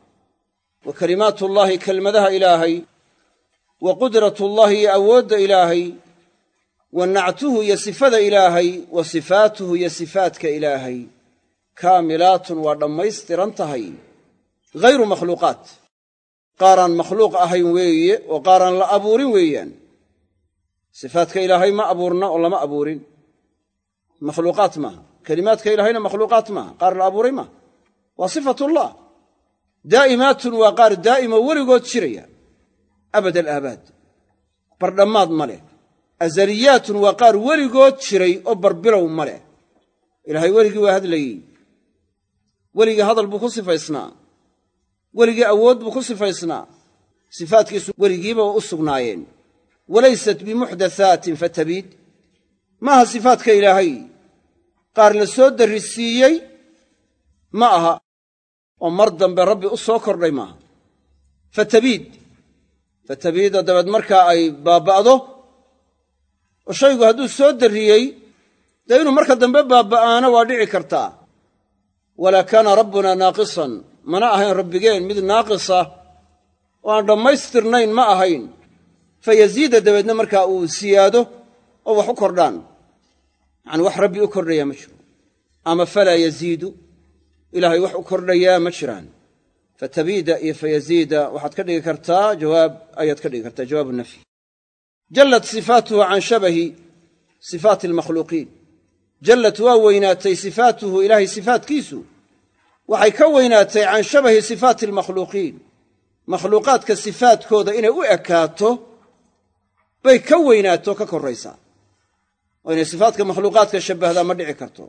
wa kalimaatullaahi kelmadaha ilaahay wa qudratullaahi iyo awoodda ilaahay wa nactuhu iyo sifada ilaahay wa sifaatuhu iyo sifaadka ilaahay. Kaamilaatun waa dhammaystiran tahay. Ghayru makhluuqaat qaaraan makhluuq ahayn weeye oo qaaraan la abuurin weeyaan. Sifaadka ilaahay ma abuurna oo lama abuurin. Makhluuqaat maaha. Kelimaadka ilaahayna makhluuqaat maaha. Qaar la abuuray maaha. Waa sifatullah. Daa'imaatun waa qaar daa'imo weligood jiraya. Abad alaabaad bardhammaad ma leh. Azaliyaatun waa qaar weligood jiray oo barbilow ma leh. Ilaahay weligii waa hadlayey. Weligii hadal buu ku sifaysnaa weligii awood buu ku sifaysnaa. Sifaadkiisu weligiiba u sugnaayeen. Walaysat bimuxdathaatin fatabiid. Maaha sifaadka ilaahay? Qaar la soo darrisiiyey? Ma aha. Oo mar dambe rabbi u soo kordhay maaha. Fatabiid. Fatabiida dabeed markaa ay baabba'do oo shaygu hadduu soo darriyey dee inuu marka dambe baabba'aana waa dhici kartaa. Walaa kaana rabbunaa naaqisan mana ahayn rabbigeen mid naaqisa oo aan dhammaystirnayn ma ahayn. Fa yaziida dabeedna markaa uu siyaado oo wax u kordhaan. Yacani wax rabbi u kordhayaa ma jiro. Ama falaa yaziidu ilaahay wax u kordhayaa ma jiraan. Fa fatabiida iyo fayaziida waxaad ka dhigi kartaa jawaab ayaad ka dhigi kartaa jawaabu nafyi jallat sifaatuhu can shabahi sifaati almakhluuqiin jallat waa weynaatay sifaatuhu ilaahay sifaatkiisu waxay ka weynaatay can shabahi sifaati almakhluuqiin. Makhluuqaadka sifaadkooda inay u ekaato bay ka weynaato ka korraysaa oo inay sifaadka makhluuqaadka shabbahdaa ma dhici karto.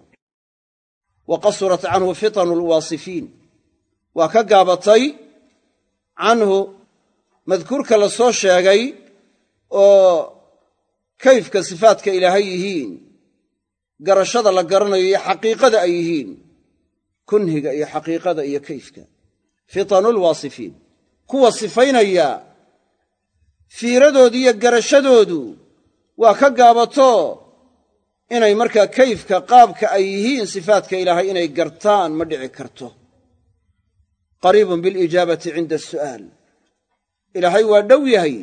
Wa qasurat canhu fitanu alwaasifiin waa ka gaabatay canhu madkuurka la soo sheegay oo kayfka sifaadka ilaahay yihiin. Garashada la garanayo iyo xaqiiqada ay yihiin kunhiga iyo xaqiiqada iyo kayfka. Fitanu lwaasifiin kuwa sifaynaya fiiradoodu iyo garashadoodu waa ka gaabato inay markaa kayfka qaabka ay yihiin sifaadka ilaahay inay gartaan ma dhici karto. Qariibun bilijaabati cinda asu'aal ilaahay waa dhow yahay.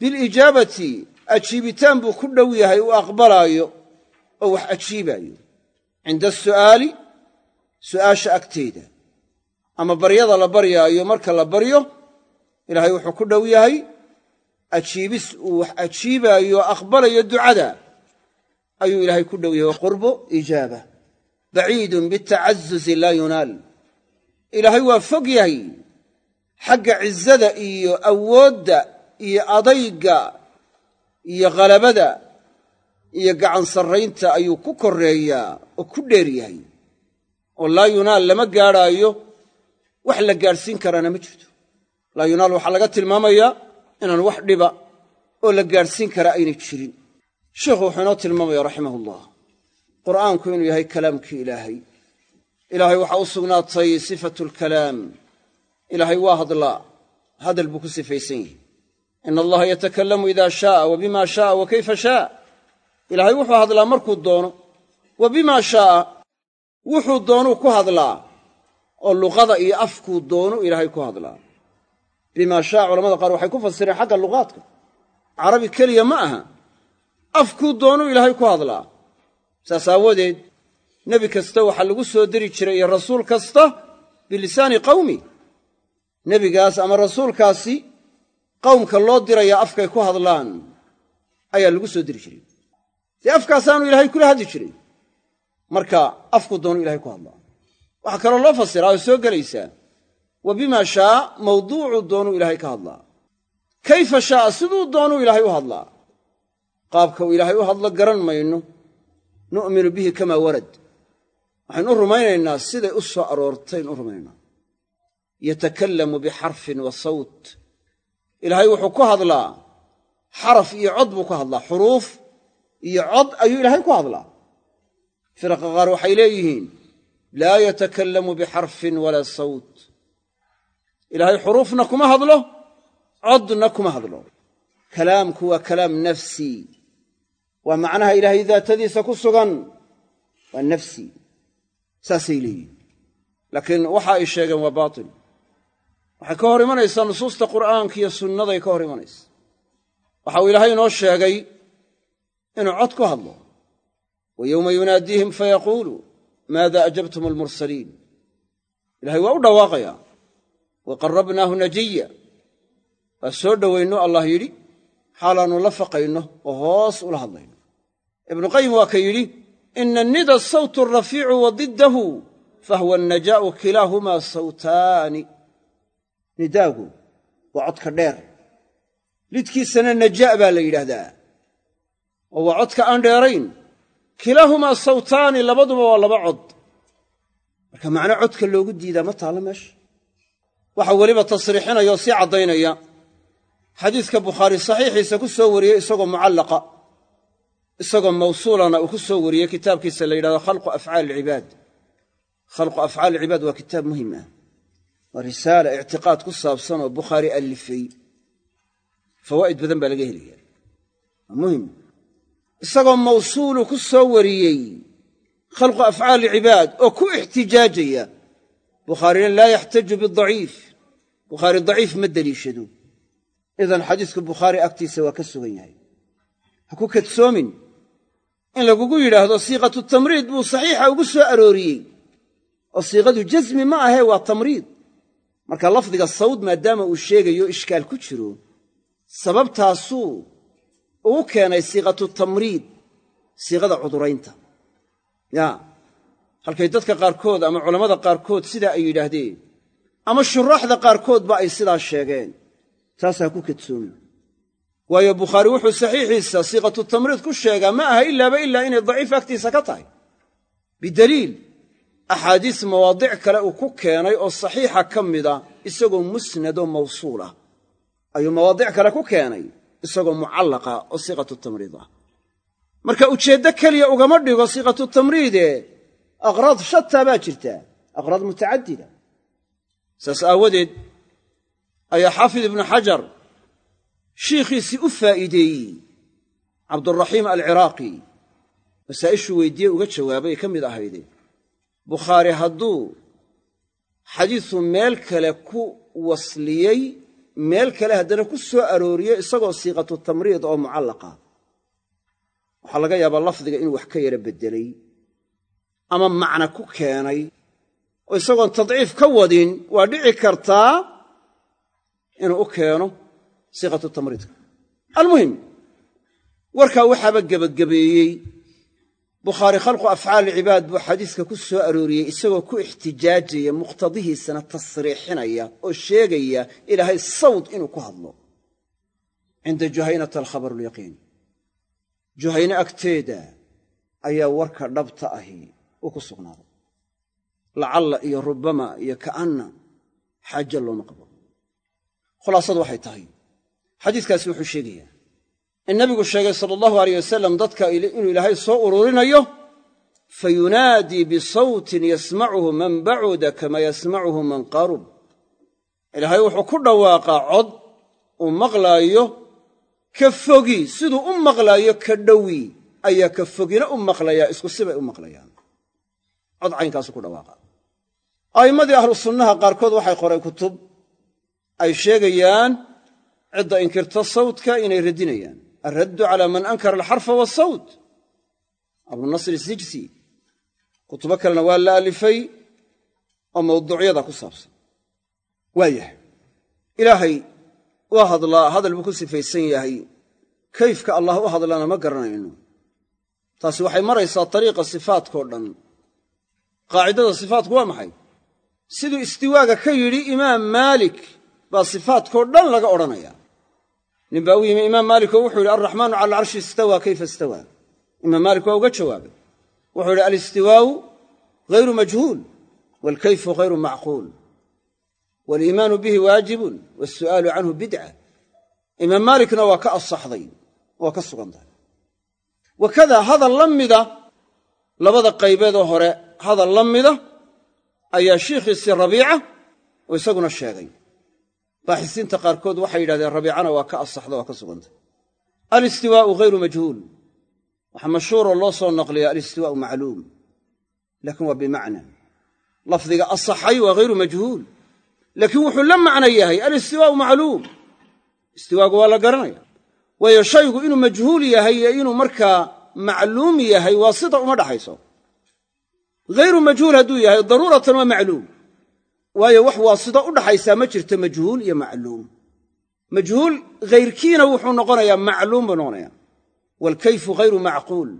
Bilijaabati ajiibitaan buu ku dhow yahay uu aqbalaayo oo wax ajiibaayo. Cinda asu'aali su'aasha agteeda ama baryada la baryaayo marka la baryo ilaahay wuxuu ku dhow yahay ajiibis uu wax ajiibaayo aqbalayo ducada. Ayuu ilaahay ku dhow yahay qurbu ijaaba. Baciidun bitacazuzi laa yunaal. Ilaahay waa fog yahay xagga cizada iyo awoodda iyo adayga iyo khalabada iyo gacan sarraynta ayuu ku korreeyaa oo ku dheer yahay oo laa yunaal lama gaadhaayo wax la gaadhsiin karaana ma jirto. Laa yunaal waxaa laga tilmaamayaa inaan wax dhiba oo la gaadhsiin karaa aynay jirin. Sheikhu wuxuu inoo tilmaamaya raximahullah. Qur'aanku inuu yahay kalaamkii ilaahay. Ilaahay waxaa u sugnaatay sifatu lkalaam ilaahay waa hadlaa hadal buu ku sifaysan yahay. Ina allaha yatakalamu ida shaaa wa bima shaaa wa kayfa shaa. Ilaahay wuxuu hadlaa markuu doono. Wa bimaa shaaa wuxuu doonuu ku hadlaa oo luqada iyo afkuu doonuu ilaahay ku hadlaa. Bimaa shaa culamada qaar waxay ku fasireen xagga luqaadka. Carabi keliya ma aha afkuu doonuu ilaahay ku hadlaa. Saas aawadeed nebi kasta waxaa lagu soo diri jiray iyo rasuul kasta bilisaani qawmi. Nebigaas ama rasuulkaasi qowmka loo dirayaa afkay ku hadlaan ayaa lagu soo diri jiray. Dee afkaasaanu ilaahay kula hadli jiray marka afku doonu ilahay ku hadlaa waxaa kaloo loo fasiraa oo soo gelaysaa wa bimaa shaa mawduucu doonuu ilaahay ka hadlaa. Kayfa shaaa siduu doonuu ilaahay u hadlaa? Qaabka uu ilaahay u hadlo garan mayno. Nu'minu bihi kamaa warad. Waxaynu u rumaynaynaa siday u soo aroortaynu u rumaynaynaa. Yatakallamu bixarfin wa sawt. Ilaahay wuxuu ku hadlaa xaraf iyo cod buu ku hadlaa xuruuf iyo cod ayuu ilaahay ku hadlaa firaqa qaar waxay leeyihiin laa yatakallamu bixarfin walaa sawt ilaahay xuruufna kuma hadlo codna kuma hadlo kalaamku waa kalaam nafsi waa macnaha ilaahay daatadiisa ku sugan waa nafsi saasay leeyihiin laakiin waxa ay sheegeen waa baatil waxay ka hor imanaysaa nusuusta qur'aanka iyo sunnaday ka hor imanaysa waxa ilaahay inoo sheegay inuu cod ku hadlo wa yowma yunaadiihim fayaquulu maada ajabtum almursaliin ilahay waa u dhawaaqayaa wa qarrabnaahu najiya waa soo dhowayno allah yidhi xaalaannu la faqayno oo hoos ula hadlayno ibnuqayim waa ka yidhi ina nida sawtu arafiicu wa diddahu fahuwa annajaa'u kilaahumaa sawtaani nidaagu waa codka dheer lidkiisana najaa' baa la yidhaahdaa oo waa codka aan dheerayn kilaahumaa sawtaani labaduba waa laba cod. Marka macno codka loogu diidaa ma taallo meesha. Waxaa weliba tasriixinaya oo sii caddaynaya. Xadiiska bukhaari saxiixiisa ku soo wariyey isagoo mucallaqa isagoo mawsuulana uu ku soo wariyey kitaabkiisa la yidhahdo khalqu afcaal alcibaad khalqu afcaal alcibaad waa kitaab muhiim ah. Waa risaala ictiqaad ku saabsan oo bukhaari allifay. Fawaa'id badan baa laga helaya muhiim isagoo mawsuulu ku soo wariyey khalqu afcaal alcibaad oo ku ixtijaajaya bukhaarina laa yaxtaju bidaciif bukhaari daciif ma deliishado. Idan xadiisku bukhaari agtiisa waa ka sugan yahay. Ha ku kadsoomin. In lagugu yidhaahdo siiqatu tamriid buu saxiixa ugu soo arooriyey. Oo siiqadu jasmi ma ahee waa tamriid. Marka lafdiga sawd maadaama uu sheegayo ishkaal ku jiro sababtaasuu ugu keenay siiqatu tamriid siiqada cuduraynta. Ya halkay dadka qaarkood ama culammada qaarkood sidaa ay yidhaahdeen ama shuraaxda qaarkoodba ay sidaa sheegeen. Taasaa ku kadsoomi waayo bukhaari wuxuu saxiixiisa siiqatu tamriid ku sheegaa ma aha ilaaba ilaa inay daciif agtiisa ka tahay. Bidaliil axaadiis mawaadic kale uu ku keenay oo saxiixa ka mida isagoo musnadoo mawsuul ah. Ayuu mawaadic kale ku keenay isagoo mucallaqa oo siiqatu tamriid ah. Marka ujeeddo keliya ugama dhigo siiqatu tamriide aqraad shataa baa jirta aqraad mutacadida. Saas aawadeed ayaa xaafid ibnu xajar shiikhiisii u faa'iideeyey cabduraxiim alciraaqi. Masaa'ishuu weydiiyey uga jawaabay ka mid ahayde bukhaari hadduu xadiisu meel kale ku wasliyey meel kale haddana ku soo arooriyo isagoo siiqatu tamriid oo mucallaqa waxaa laga yaabaa lafdiga inuu wax ka yara beddelay ama macna ku keenay oo isagoon tadciif ka wadin waa dhici kartaa inuu u keeno siiqatu tamriidka. Almuhim warkaa waxaaba gebagabeeyey bukhaari khalqu afcaali cibaad buu xadiiska ku soo arooriyey isagoo ku ixtijaajaya muqtadihiisana tasriixinaya oo sheegaya ilaahay sawd inuu ku hadlo. Cinda juhaynata alkhabaru lyaqiin juhayne agteeda ayaa warka dhabta ahi uu ku sugnaaday. Lacalla iyo rubama iyo ka'anna xaaje looma qabo khulaasadu waxay tahay xadiiskaasi wuxuu sheegayaa in nabigu sheegay sala allahu aleyh wasalam dadka inuu ilaahay soo ururinayo fayunaadii bisawtin yasmacuhu man bacuda kama yasmacuhu man qarub. Ilaahay wuxuu ku dhawaaqaa cod uu maqlaayo ka fogi. Siduu u maqlaayo ka dhowi. Ayaa ka fogina u maqlayaa isku sibay u maqlayaan. Cod caynkaasu ku dhawaaqa. A'immadii ahlu sunnaha qaarkood waxay qoreen kutub. Ay sheegayaan cidda inkirta sawdka inay radinayaan alraddu cala man ankara alxarfa waasawt abunasr sijsi kutubo kalena waa la alifay oo mawduucyada ku saabsan waayahay ilaahay waa hadlaa hadal buu ku sifaysan yahay kayfka allah u hadlana ma garanayno taasi waxay maraysaa ariiqa sifaadkao dhan qaacidada sifaatku waa maxay siduu istiwaaga ka yidhi imaam maalik baa sifaadkao dhan laga odhanaya nin baa u yimi imaam maalik oo wuxuu yidhi alraxmaanu cala alcarshi istawaa kayfa istawaa? Imaam maalik waa uga jawaabay. Wuxuu yidhi alistiwaau hayru majhuul waalkayfu hayru macquul waaliimaanu bihi waajibun waasu'aalu canhu bidca. Imaam maalikna waa ka asaxday waa ka sugan tahay. Wakadaa hadal la mida labada qaybeedoo hore hadal la mida ayaa shiikhiisii rabiica oo isaguna sheegay baaxisiinta qaarkood waxay yidhahdeen rabiicana waa ka asaxda waa ka sugantay. Alistiwaau hayru majhuul. Waxaa mashhuuroo loo soo naqliya alistiwaau macluum. Laakiin waa bimacna. Lafdiga asaxay waa hayru majhuul. Laakiin wuxuu la macno yahay alistiwaau macluum. Istiwaagu waa la garanaya. Waayo shaygu inuu majhuul yahay iyo inuu markaa macluum yahay waa sida uma dhaxayso. Hayru majhuul hadduu yahay daruuratan waa macluum waayo wax waasito u dhaxaysaa ma jirto majhuul iyo macluum. Majhuul hayrkiina wuxuu noqonayaa macluum buu noqonayaa. Waalkayfu hayru macquul.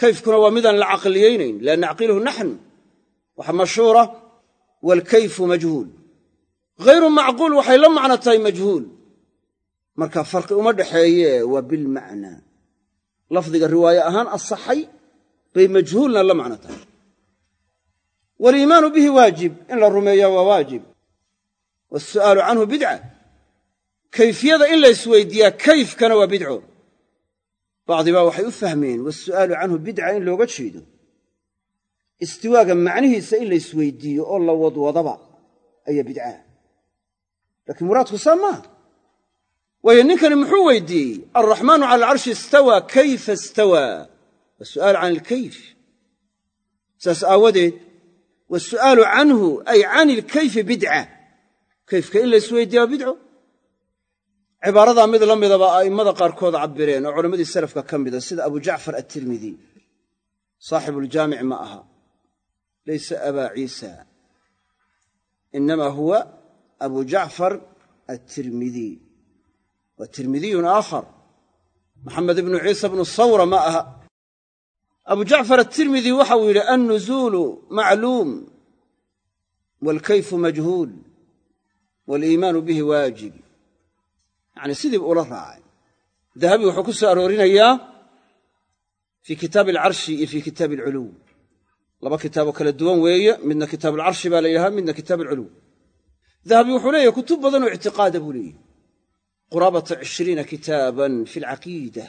Kayfkuna waa midaan la caqliyaynayn laa nacqiluhu naxnu. Waxa mashhuura waalkayfu majhuul. Hayru macquul waxay la macno tahay majhuul. Marka farqi uma dhaxeeye waa bilmacnaa lafdiga riwaaye ahaan asaxay bay majhuulna la macno tahay waliimaanu bihi waajib in la rumeeyaa waa waajib. Waasu'aalu canhu bidca. Kayfiyada in la isweydiiyaa kayfkana waa bidco. Bacdibaa waxay u fahmeen waasu'aalu canhu bidca in looga jeedo. Istiwaaga macnihiisa in la isweydiiyo oo la wadwadaba ayaa bidcaa laakiin muraadku saa maaha waayo ninkani muxuu weydiiyey? Alraxmaanu cala alcarshi istawaa kayfa istawaa? Waa su'aal can aawadeed wasu'aalu canhu ay can ilkayfi bidca kayfka in la isweydiiya waa bidco cibaaradaa mid la midaba a'immada qaarkood cabbireen oo culammadii salafka ka mida sida abu jacfar attirmidi saaxibuuljaamic ma aha laysa abaa ciisa inamaa huwa abu jacfar attirmidiy wa tirmidiyun aakhar maxamed ibnu ciisa bnu sawra ma aha abu jacfar atirmidi waxa uu yidhi annuzuulu macluum waalkayfu majhuul waaliimaanu bihi waajib. Yacni sidiiba ula raacay. Dahabi wuxuu ku soo aroorinayaa fii kitaabi alcarshi iyo fii kitaabi alculuw. Laba kitaaboo kala duwan weeye midna kitaab alcarshi baa la yidhahaa midna kitaab alculuw. Dahabi wuxuu leeyahy kutub badanoo ictiqaada buu leeyahy quraabata cishriina kitaaban fi alcaqiida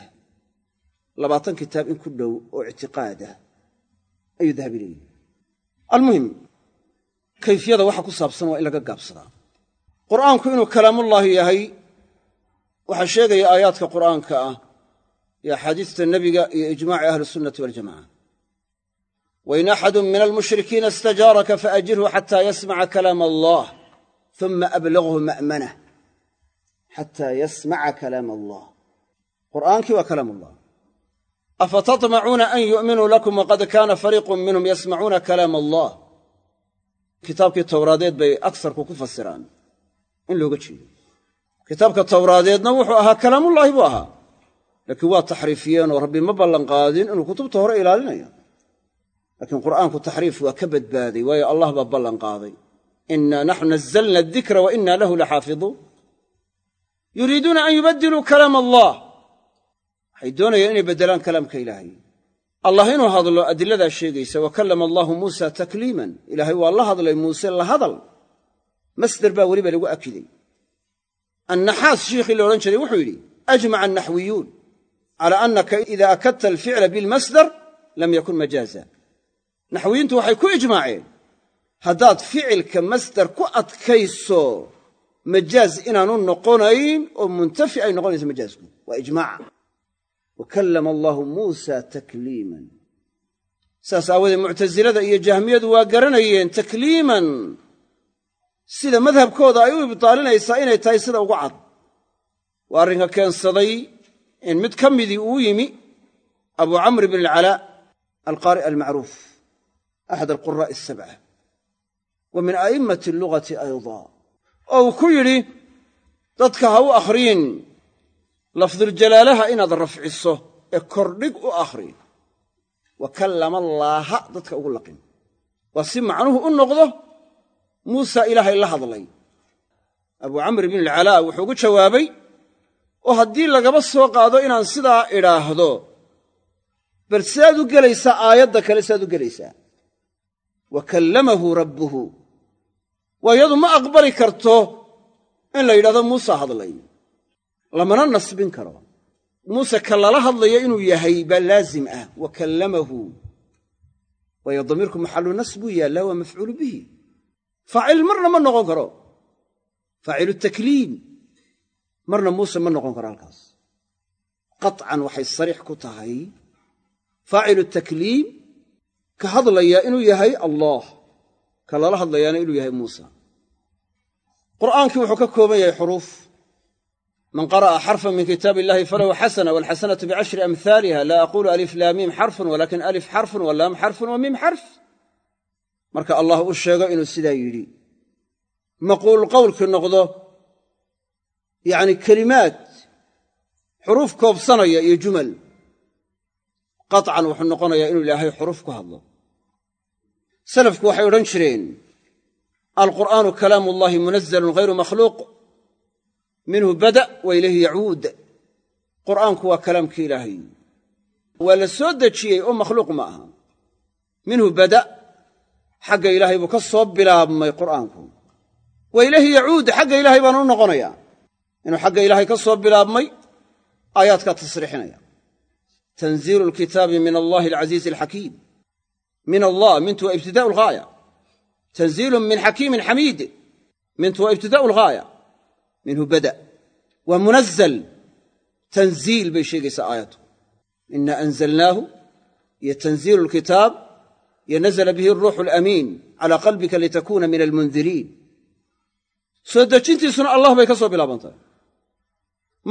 labaatan kitaab in ku dhow oo ictiqaadah ayuu dahabi leeyahy almuhim kayfiyada waxa ku saabsan waa in laga gaabsadaa. Qur'aanku inuu kalaamullaahi yahay waxaa sheegaya aayaadka qur'aanka ah iyo axaadiista nebiga iyo ijmaaci ahli sunnati waljamaca wain axadun min almushrikiina istajaaraka faajirhu xataa yasmaca kalaam allah uma ablaghu ma'manah xataa yasmaca kalaam allah qur'aankii waa kalaam allah afatatmacuuna an yu'minuu lakum waqad kaana fariiqun minhum yasmacuuna kalaam allah kitaabkii towraadeed bay agsarku ku fasiraan in looga jeedo kitaabka towraadeedna wuxuu ahaa kalaamullaahi buu ahaa laakiin waa taxriifiyeenoo rabbi ma ballanqaadin inuu kutubta hore ilaalinayo laakiin qur'aanku taxriif waa ka badbaaday waayo allah baa ballanqaaday innaa naxnu nazzalna adikra wa innaa lahu laxaafiduun yuriiduuna an yubaddiluu kalaam allah waxay doonayaan inay beddelaan kalaamka ilaahay. Allah inuu hadlo adiladaa sheegaysa wa kallama allaahu muusa takliiman. Ilaahay waa la hadlay muuse la hadal. Masder baa weliba lagu akiday. Annaxaas shiikhii la odhan jiray wuxuu yidhi ajmaca annaxwiyuun cala annaka ida akadta alficla bilmasdar lam yakun majaaza. Naxwiyiintu waxay ku ijmaaceen haddaad ficilka masdar ku adkayso majaaz inaanu noqonayn oo muntafi ay noqonayso majaazku. Waa ijmaaca wa kallama allaahu muusa takliiman saas aawoodee muctasilada iyo jahmiyadu waa garanayeen takliiman sida madhabkooda ay u ibtaalinaysaa inay tahay sida ugu cad waa arrinka keensaday in mid ka midii uu yimi abu camr bn alcalaa alqaari' almacruuf axad alquraa'i asabca wa min a'immati allugati ayda oo uu ku yidhi dadka ha u akhriyin lafduljalaalaha inaad rafciso ee kordhig u akhri. Wa kallama allaaha dadka ugu laqin. Waa si macnuhu u noqdo muusa ilaahay la hadlay. Abuu camr bn alcalaa wuxuu ugu jawaabay oo haddii lagaba soo qaado inaan sidaa idhaahdo bal sidaad u gelaysaa aayadda kale sidaad u gelaysaa. Wa kallamahu rabbuhu. Waa iyadu ma aqbali karto in la yidhahdo muuse hadlay lamana nasbin karo. Muuse ka lala hadlaya inuu yahay baa laazim ah. Wa kallamahu. Waayo damiirku maxallu nas buu yaallaa waa mafcuulu bihi. Faacil marna ma noqon karo. Faacilu takliim. Marna muuse ma noqon karo halkaas. Qaطcan waxay sariix ku tahay. Faacilu takliim. Ka hadlaya inuu yahay allah. Ka lala hadlayaana inuu yahay muusa qur'aankii wuxuu ka kooban yahay xuruuf man qara'a xarfan min kitaab illahi falahu xasana walxasanatu bicashri amhaaliha laa aqulu alif laa miim xarfun walakin alif xarfun walaam xarfun wa miim xarf marka allah u sheego inuu sidaa yidhi. Maquul qowlkii noqdo yacni kelimaad xuruuf koobsanaya iyo jumal qaطcan wuxuu noqonayaa inuu ilaahay xuruuf ku hadlo. Salafku waxay odhan jireen alqur'aanu kalaamu ullahi munazalun hayru makhluuq minhu bada wa ilayhi yacuud qur'aanku waa kalaamkii ilaahay. Waa la soo dejiyey oo makhluuq ma aha. Minhu bada xagga ilaahay buu ka soo bilaabmay qur'aanku. Wa ilayhi yacuud xagga ilaahay baanu u noqonayaa inuu xagga ilaahay ka soo bilaabmay aayaadkaa tasriixinaya. Tanziilu lkitaabi min allahi alcasiizi alxakiim. Min allah mintu waa ibtidaa'u alghaaya tanziilun min xakiimin xamiid. Mintu waa ibtidaa'u minhu bada. Waa munazal tanziil bay sheegaysaa aayaddu. Ina anzalnaahu iyo tanziilu lkitaab iyo nazla bihi aruuxu alamiin calaa qalbika litakuuna min almundiriin soo dejintiisuna allah bay ka soo bilaabantahay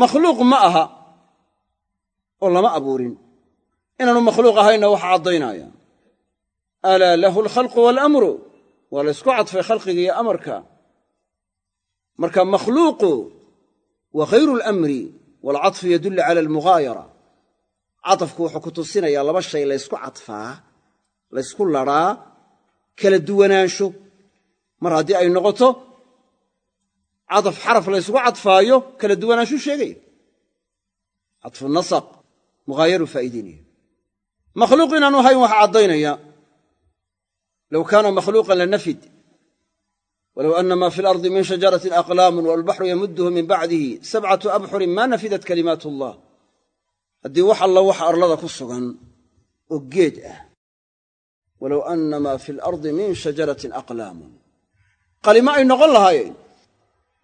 makhluuq ma aha oo lama abuurin. Inaanu makhluuq ahaynna waxa caddaynaya. Alaa lahu alkhalqu waalamru waa la ysku cadfay khalqiga iyo amarka marka makhluuqu wa khayru alamri waalcadfu yadullu cala almughaayara. Cadafku wuxuu ku tusinayaa laba shay laysku cadfaa laysku ladhaa kala duwanaansho. Mar haddii ay noqoto cadaf xaraf laysgu cadfaayo kala duwanaanshu sheegaya cadfu nasaq mughaayaru faa'iidaynaya makhluuq inaanu ahayn waxa caddaynaya low kaana makhluuqan lanafid walow ana ma fi alardi min shajaratin aqlaamun walbaxru yamudduhu min bacdihi sabcatu abxurin ma nafidat kalimaat allah haddii wax alla waxa arlada ku sugan oo geed ah. Walow ana maa fi alardi min shajaratin aqlaamun qalimo ay noqon lahaayeen.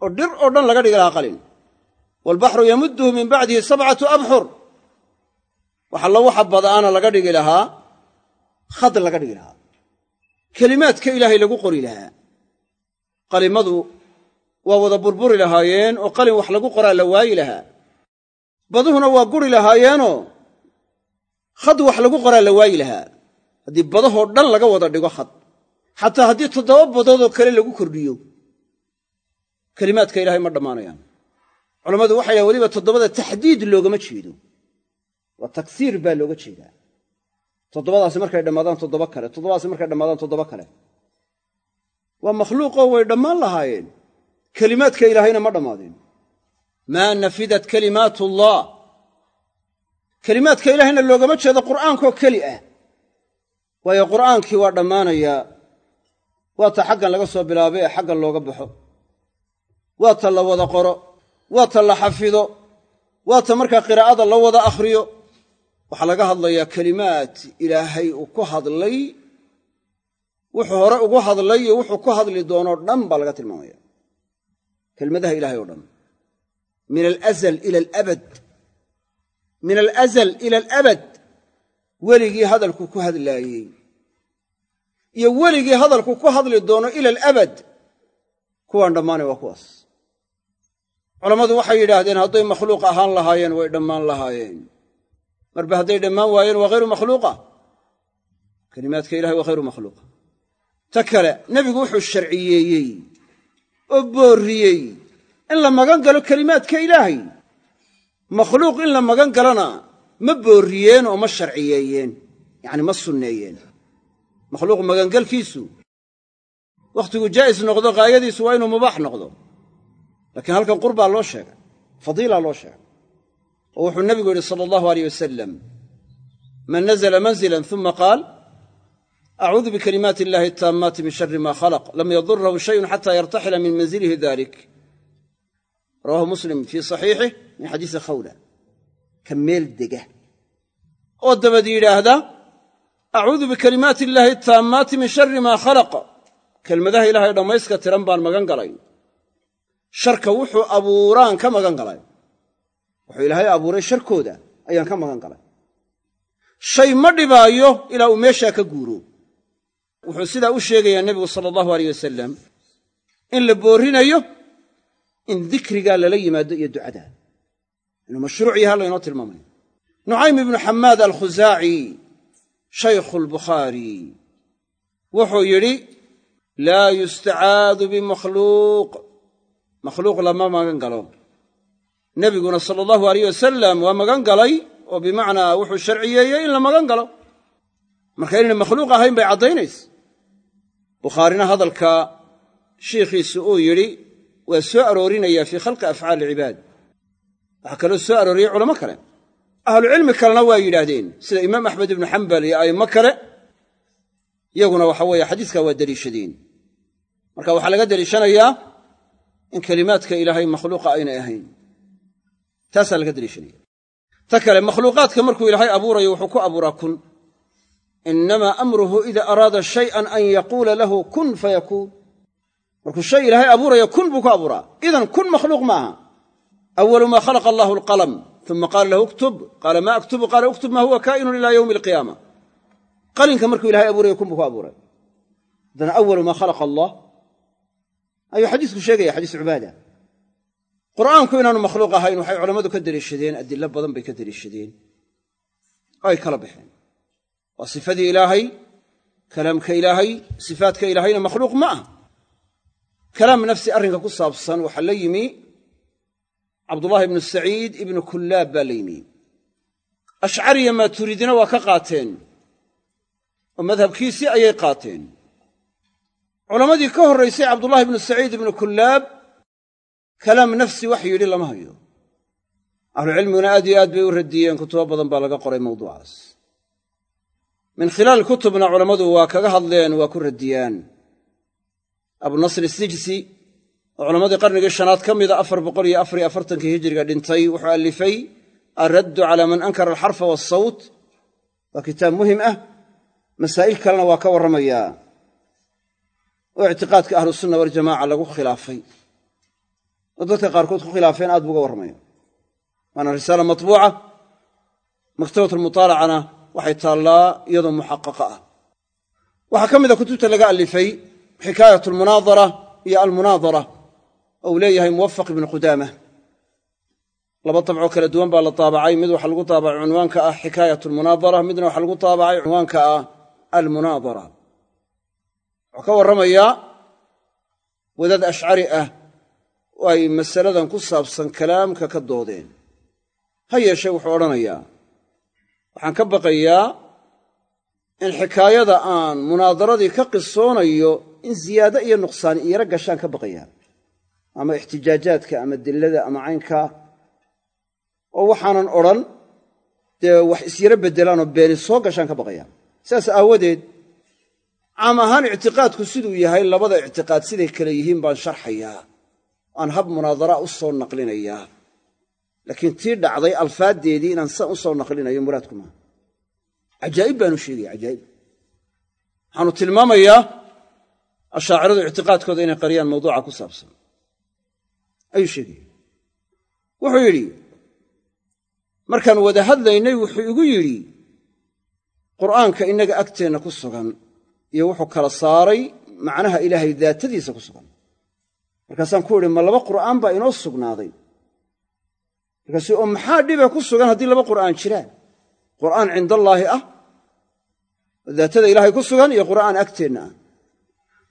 Oo dhir oo dhan laga dhigi lahaa qalin waalbaxru yamudduhu min bacdihi sabcatu abxur wax alla waxa badaana laga dhigi lahaa khad laga dhigi lahaa. Kelimaadka ilaahay lagu qori lahaa qalimadu waa wada burburi lahaayeen oo qalin wax lagu qoraa la waayi lahaa. baduhuna waa guri lahaayeenoo khad wax lagu qoraa la waayi lahaa. haddii badahoo dhan laga wada dhigo khad xataa haddii toddoba badoodoo kale lagu kordhiyo. kelimaadka ilahay ma dhammaanayaan. culammadu waxay dhahen weliba toddobada taxdiid loogama jeedo. waa taksiir baa looga jeedaa. toddobadaasi markay dhammaadaan toddoba kale toddobadaasi markay dhammaadaan toddoba kale waa makhluuqoo way dhammaan lahaayeen. Kelimaadka ilaahayna ma dhammaadeen. Maa nafidat kalimaat ullah kelimaadka ilaahayna loogama jeedo qur'aankoo keli ah. Waayo qur'aankii waa dhammaanayaa waa ta xaggan laga soo bilaabay ee xaggan looga baxo. Waa ta la wada qoro. Waa ta la xafido. Waa ta markaa qiraa'ada la wada akhriyo. Waxaa laga hadlayaa kelimaad ilaahay uu ku hadlay wuxuu hore ugu hadlay iyo wuxuu ku hadli doonoo dhan baa laga tilmaamaya. Kelmadaha ilahay oo dhan. Min alazal ila alabad. Min alazal ila alabad. Weligii hadalku ku hadlaayey. Iyo weligii hadalku ku hadli doono ila alabad. Kuwaan dhammaanay waa kuwaas. Culammadu waxay yidhaahdeen hadday makhluuq ahaan lahaayeen way dhammaan lahaayeen. Marba hadday dhammaan waayeen waa hayru makhluuqa. Kelimaadka ilahay waa hayru makhluuqa ta kale nebigu wuxuu sharciyeeyey oo boorriyey in la magan galo kelimaadka ilaahay. Makhluuq in la magan galona ma boorriyeen oo ma sharciyeeyeen yacni ma sunneeyeen. Makhluuq magangalkiisu wakhtigu jaa'is noqdo ghaayadiisu waa inuu mubaax noqdo. Laakiin halkan qurbaa loo sheegay fadiilaa loo sheegay oo wuxuu nebigu yidhi sala allahu aleyh wasalam man nazla manzilan uma qaal acuudu bikalimaati illahi ataammaati min shari ma khalaq lam yadurahu shayun xata yartaxila min manzilihi dalik rawahu muslim fii saxiixih min xadiisi khawla ka meel dega oo dabad yidhaahda acuudu bikalimaati illaahi ataammaati min shari maa khalaq kelmadaha ilaahay dhammayska tiran baan magan galay sharka wuxuu abuuraan ka magan galay wuxuu ilaahay abuuray sharkooda ayaan ka magan galay shay ma dhibaayo ilaa uu meeshaa ka guuro wuxuu sidaa u sheegayaa nebigu sala allahu aleyh wasalam in la boorrinayo in dikrigaa lala yimaado iyo ducadaa inuu mashruuc yaha laynoo tilmaamayo nucaym ibnu xamaad alkhusaaci shaykhu albukhaari wuxuu yidhi laa yustacaadu bimakhluuq makhluuq lama magan galo. Nebiguna sala allahu aleyh wasalam waa magan galay oo bimacnaa wuxuu sharciyeeyey in la magan galo marka inayna makhluuq ahayn bay caddaynaysa. Bukhaarina hadalka shiikhiisu uu yidhi waa soo aroorinaya fii khalqi afcaali ilcibaad waxaa kaloo soo arooriyey culamo kale. Ahlucilmi kalena waa yidhaahdeen sida imaam axmed ibnu xambal iyo a'immo kale iyaguna waxa weeye xadiiskaa waa deliishadeen marka waxaa laga deliishanayaa in kelimaadka ilaahay makhluuqa aynay ahayn. Taasaa laga deliishanaya. Ta kale makhluuqaadka markuu ilaahay abuurayo wuxuu ku abuuraa kun inamaa amruhu ida araada shay'an an yaquula lahu kun fayakuun markuu shay ilaahay abuuraya kun buu ku abuuraa idan kun makhluuq ma aha awalu maa khalaqa allahu alqalam uma qaala lahu uktub qaala maa aktubu qaala uktub maa huwa kaa'inun ila yowmi alqiyaama qalinka markuu ilahay abuuraya kun buu ku abuuray haddana awalu maa khalaqa allah ayuu xadiisku sheegaya xadiis cubaada qur'aanku inaanu makhluuq ahayn waxay culammadu ka deliishadeen adilo badan bay ka deliishadeen ay kala baxeen waa sifadii ilaahay kalaamka ilaahay sifaadka ilaahayna makhluuq ma ah kalaam nafsi arrinka ku saabsan waxaa la yimi cabdullaahi ibnu saciid ibnu kullaab baa la yimi ashcariya maaturidina waa ka qaateen oo madhabkiisii ayay qaateen culammadii ka horraysay cabdullahi ibnu saciid ibnu kullaab kalaam nafsi wax yidhi lama hayo ahlucilmiguna aad iyo aad bay u radiyeen kutubo badan baa laga qoray mawduucaas min khilaal kutubna culammadu waa kaga hadleen waa ku radiyaan. Abunasr isijsi oo culammadii qarnigii shanaad ka mida afar boqol iyo afar iyo afartankii hijiriga dhintay wuxuu allifay alraddu calaa man ankara alxarfa waasawt waa kitaab muhiim ah. Masaa'il kalena waa ka warramayaa. Oo ictiqaadka ahlusunna waljamaca lagu khilaafay. Oo dadka qaarkood ku khilaafeen aad buu uga warramaya waana waxay taallaa iyadoo muxaqaqa ah. Waxaa ka mida kutubta laga alifay xikaayat almunaadara iyo almunaadara oo uu leeyahay muwafaq ibnu qudaama. Laba dabcoo kala duwan baa la taabacay mid waxaa lagu taabacay cunwaanka ah xikaayat almunaadara midna waxaa lagu taabacay cunwaanka ah almunaadara. Wuxuu ka warramayaa wadaad ashcari ah oo ay masaladan ku saabsan kalaamka ka doodeen. Ha yeeshee wuxuu odhanayaa waxaan ka baqayaa in xikaayada aan munaadaradii ka qisoonayo in ziyaado iyo nuqsaani iyaro gashaan ka baqayaa ama ixtijaajaadka ama dillada ama caynkaa oo waxaanan odhan dee wax isyaro beddelaanoo beeni soo gashaan ka baqayaa sidaas aawadeed caam ahaan ictiqaadku siduu yahay labada ictiqaad siday kale yihiin baan sharxayaa. Aan hab munaadara u soo naqlinayaa laakiin tii dhacday alfaaddeedii inaan san u soo naqlinayo muraadku maaha. Cajaa'ib baanu sheegaya cajaa'ib waxaanu tilmaamayaa ashaaciradu ictiqaadkooda inay qariyaan mawduuca ku saabsan. Ayuu sheegaya. Wuxuu yidhi markaan wada hadlaynay wuxuu igu yidhi qur'aanka innaga agteenna ku sugan iyo wuxuu kala saaray macnaha ilaahay daatadiisa ku sugan. Markaasaan ku idhi ma laba qur'aan baa inoo sugnaaday markaasuu oo maxaa dhibe ku sugan haddii laba qur'aan jiraan? Qur'aan cindallaahi ah oo daatada ilaahay ku sugan iyo qur'aan agteenna ah.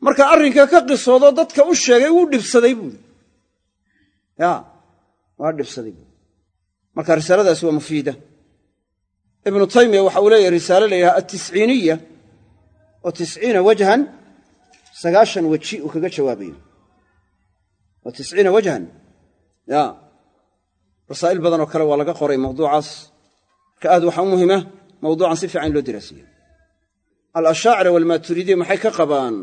Marka arrinka ka qisoodo dadka u sheegay wuu dhibsaday buuri ya waa dhibsaday buuri marka risaaladaasi waa mufiida. Ibnu taymiya waxa uu leeyahy risaale la yidhaha oo tisciina wajhan sagaashan weji uu kaga jawaabayo oo tisciina wajhan ya rasaa'il badan oo kale waa laga qoray mawduucaas. Marka aad waxaa u muhima mawduucan si fiican in loo diraasiyo. Alashaacira waalmaaturiidiya maxay ka qabaan?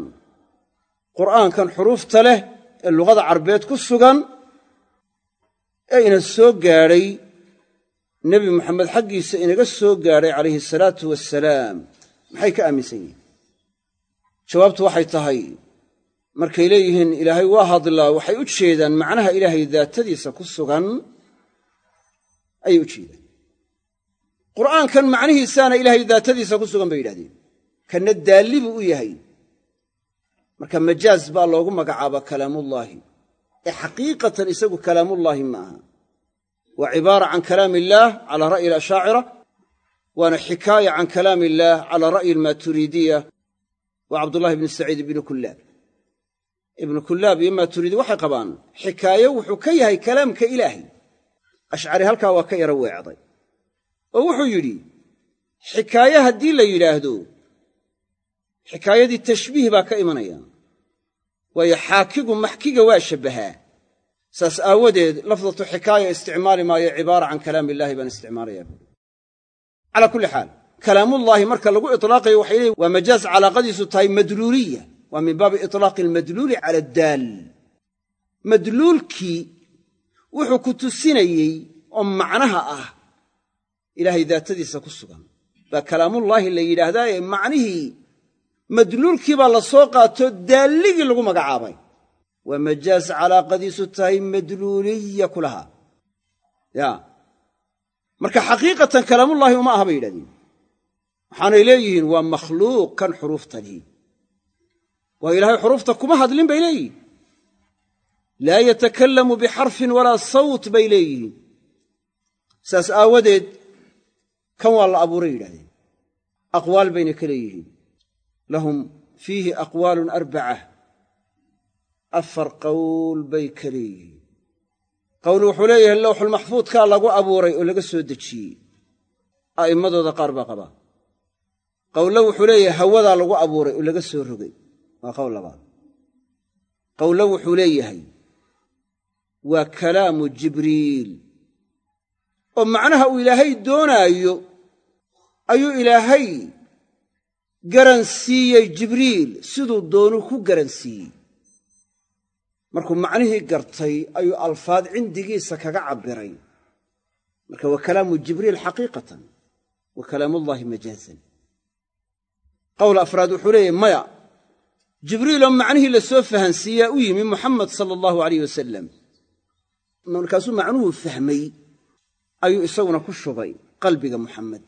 Qur'aankan xuruufta leh ee luqada carbeed ku sugan ee ina soo gaadhay nebi moxamed xaggiisa inaga soo gaadhay calayhi asalaatu wassalaam maxay ka aaminsan yihiin? Jawaabtu waxay tahay markay leeyihiin ilaahay waa hadlaa waxay u jeedaan macnaha ilaahay daatadiisa ku sugan ayay u jeedaan qur'aankan macnihiisaana ilaahay daatadiisa ku sugan bay yidhahdeen kanna daalli buu u yahay. Marka majaaz baa loogu magacaabaa kalaamullaahi. Ee xaqiiqatan isagu kalaamullaahi ma aha. Waa cibaara can kalaami illaah calaa ra'yi alashaacira waana xikaaya can kalaami illaah calaa ra'yi almaaturiidiya waa cabdullahi ibnu saciid ibnu kullaab. Ibnu kullaab iyo maaturiidi waxay qabaan xikaayo wuxuu ka yahay kalaamka ilaahay ashcari halkaa waa ka yaro weecday. Oo wuxuu yidhi xikaaye haddii la yidhaahdo xikaayadii tashbiih baa ka imanaya. Waayo xaakigu maxkiga waa shabbahaa. Saas aawadeed lafdatu xikaaya isticmaali maayo cibaara can kalaami illaahi baan isticmaalayaa. Buuri calaa kulli xaal kalaamullaahi marka lagu itlaaqayo waxay leeyiin waa majaaz calaaqadiisu tahay madluuliya. Waa min baabi itlaaqi almadluuli cala addaal. Madluulkii wuxuu ku tusinayey oo macnaha ah. Ilaahay daatadiisa ku sugan. Baa kalaamullaahi la yidhaahdaaye macnihii madluulkii baa la soo qaato daalligii lagu magacaabay. Waa majaaz calaaqadiisu tahay madluuliya ku lahaa ya. Marka xaqiiqatan kalaamullaahi uma aha bay yidhahdeen. Waxaanay leeyihiin waa makhluuq kan xuruufta lihi waa ilaahay xuruufta kuma hadlin bay leeyihiin laa yatakallamu bixarfin walaa sawt bay leeyihiin. Saas aawadeed kan waa la abuuray yidhahdeen aqwaal bayna ka leeyihiin. Lahum fiihi aqwaalun arbaca afar qowl bay ka leeyihiin. Qowl wuxuu leeyahay lowxulmaxfuudkaa lagu abuuray oo laga soo dejiyey. A'immadooda qaar baa qabaa. Qowlo wuxuu leeyahay hawadaa lagu abuuray oo laga soo rogay. Waa qowl labaad. Qowlo wuxuu leeyahay waa kalaamu jibriil. oo macnaha uu ilaahay doonaayo ayuu ilaahay garansiiyey jibriil siduu doonuu ku garansiiyey markuu macnihii gartay ayuu alfaad cindigiisa kaga cabbiray. Marka waa kalaamu jibriil xaqiiqatan wa kalaamullaahi majaazan qowl afraad wuxuu leeyahy maya jibriiloo macnihii la soo fahansiiyaa u yimi muxamed sala allahu alayh wasalam markaasuu macnuhu fahmay ayuu isaguna ku shubay qalbiga muxamed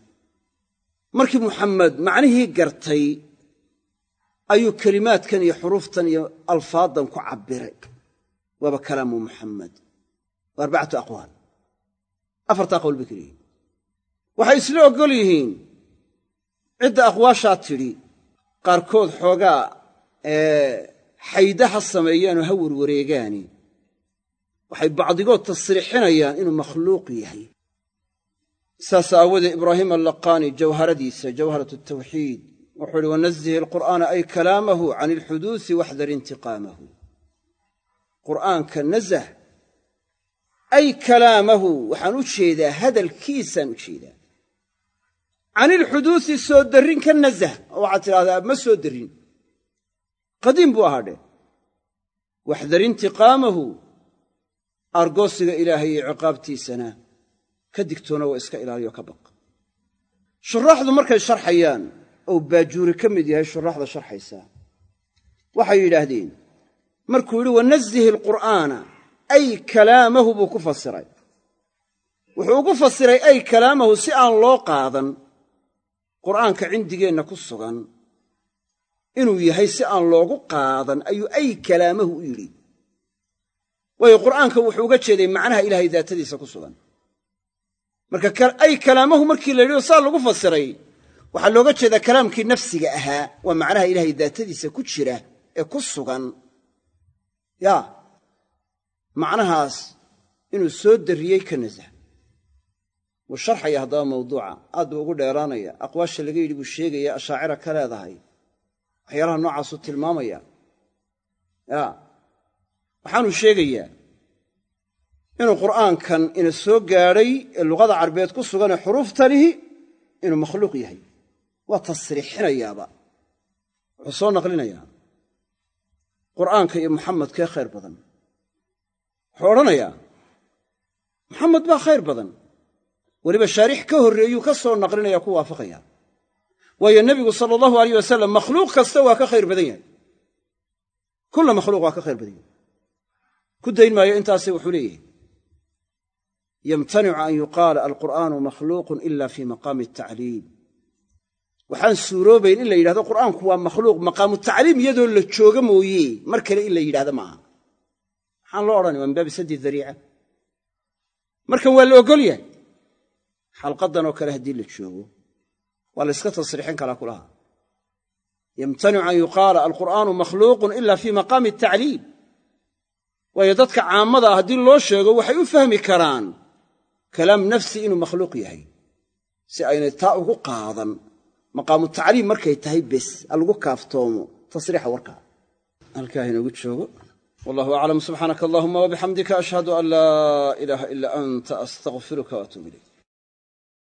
markii muxamed macnihii gartay ayuu kelimaadkan iyo xuruuftan iyo alfaadan ku cabbiray. Waaba kalaamu muxamed waa arbacatu aqwaal. Afartaa qowl bay keliyihin waxay isla oggol yihiin cidda aqwaashaa tidhi qaarkood xoogaa xayda ha sameeyaanoo ha warwareegaani waxay bacdigood tasriixinayaan inuu makhluuq yahay. Saas aawoodee ibraahiim allaqaani jawharadiisa jawharat tawxiid wuxuu uhi wanazihi alqur'aana ay kalaamahu can ilxuduusi waxdar intiqaamahu. Qur'aanka nazah ay kalaamahu waxaan u jeedaa hadalkiisaan u jeedaa. Can ilxuduusi soo darrin ka nazah oo waxaad tidhahdaa ma soo darrin. Qadiim buu ahaa dheh waxdar intiqaamahu argoosiga ilaahay iyo ciqaabtiisana ka digtoona waa iska ilaaliyo ka baq. Shuraaxdu markay sharxayaan ou baajuuri ka mid yahay shuraaxda sharxaysaa waxay yidhaahdeen markuu yidhi wanazihi alqur'aana ay kalaamahu buu ku fasiray. Wuxuu ugu fasiray ay kalaamahu si aan loo qaadan qur'aanka cindigeenna ku sugan inuu yahay si aan loogu qaadan ayuu ay kalaamahu u yidhi waayo qur'aanka wuxuu uga jeeday macnaha ilaahay daatadiisa ku sugan. Marka ay kalaamahu markii la yidhi saa lagu fasiray waxaa looga jeedaa kalaamkii nafsiga ahaa waa macnaha ilaahay daatadiisa ku jira ee ku sugan. Yaa macnahaas inuu soo darriyey ka nasah wuu sharxaya haddaba mawduuca aad buu ugu dheeraanaya aqwaasha laga yidhi buu sheegaya ashaacira ka leedahay. Waxyaalaha noocaasuu tilmaamaya. Yaa waxaanuu sheegayaa inuu qur'aankan ina soo gaadhay ee luqada carbeed ku suganee xuruuftanihi inuu makhluuq yahay. Waa tasriixinayaaba. Wuxuu soo naqlinayaa. Qur'aanka iyo muxamed kee khayr badan? Wuxuu odhanayaa muxamed baa khayr badan. Weliba shaarix ka horreeyuu ka soo naqlinaya ku waafaqaya waayo nebigu sala allahu alayh wasalam makhluuq kasta waa ka khayr badan yahay. Kulla makhluuq waa ka khayr badan yahay ku dayn maayo intaase wuxuu leeyahay. Yamtanicu an yuqaala alqur'aanu makhluuqun ila fii maqaami atacliim waxaan suuroobayn in la yidhahdo qur'aanku waa makhluuq maqaamu tacliim iyadoo la jooga mooye. Mar kale in la yidhahdo maaha maxaan loo odhanaya waa min baabi saddi dariica. Marka waa la ogol yahay xalqadan oo kale haddii la joogo waa la yska tasriixin karaa kulaha. Yamtanicu an yuqaala alqur'aanu makhluuqun ila fii maqaami atacliim waayo dadka caammada ah haddii loo sheego waxay u fahmi karaan kalaam nafsi inuu makhluuq yahay. Si aynay taa ugu qaadan maqaamu tacliim markay tahay bes ha lagu kaaftoomo tasriixa warkaa halkaa inoogu joogo. Wallahu aclam subxaanaka allahuma wabixamdika ashhadu an laa ilaaha ilaa anta astaqfiruka waatuub ilayk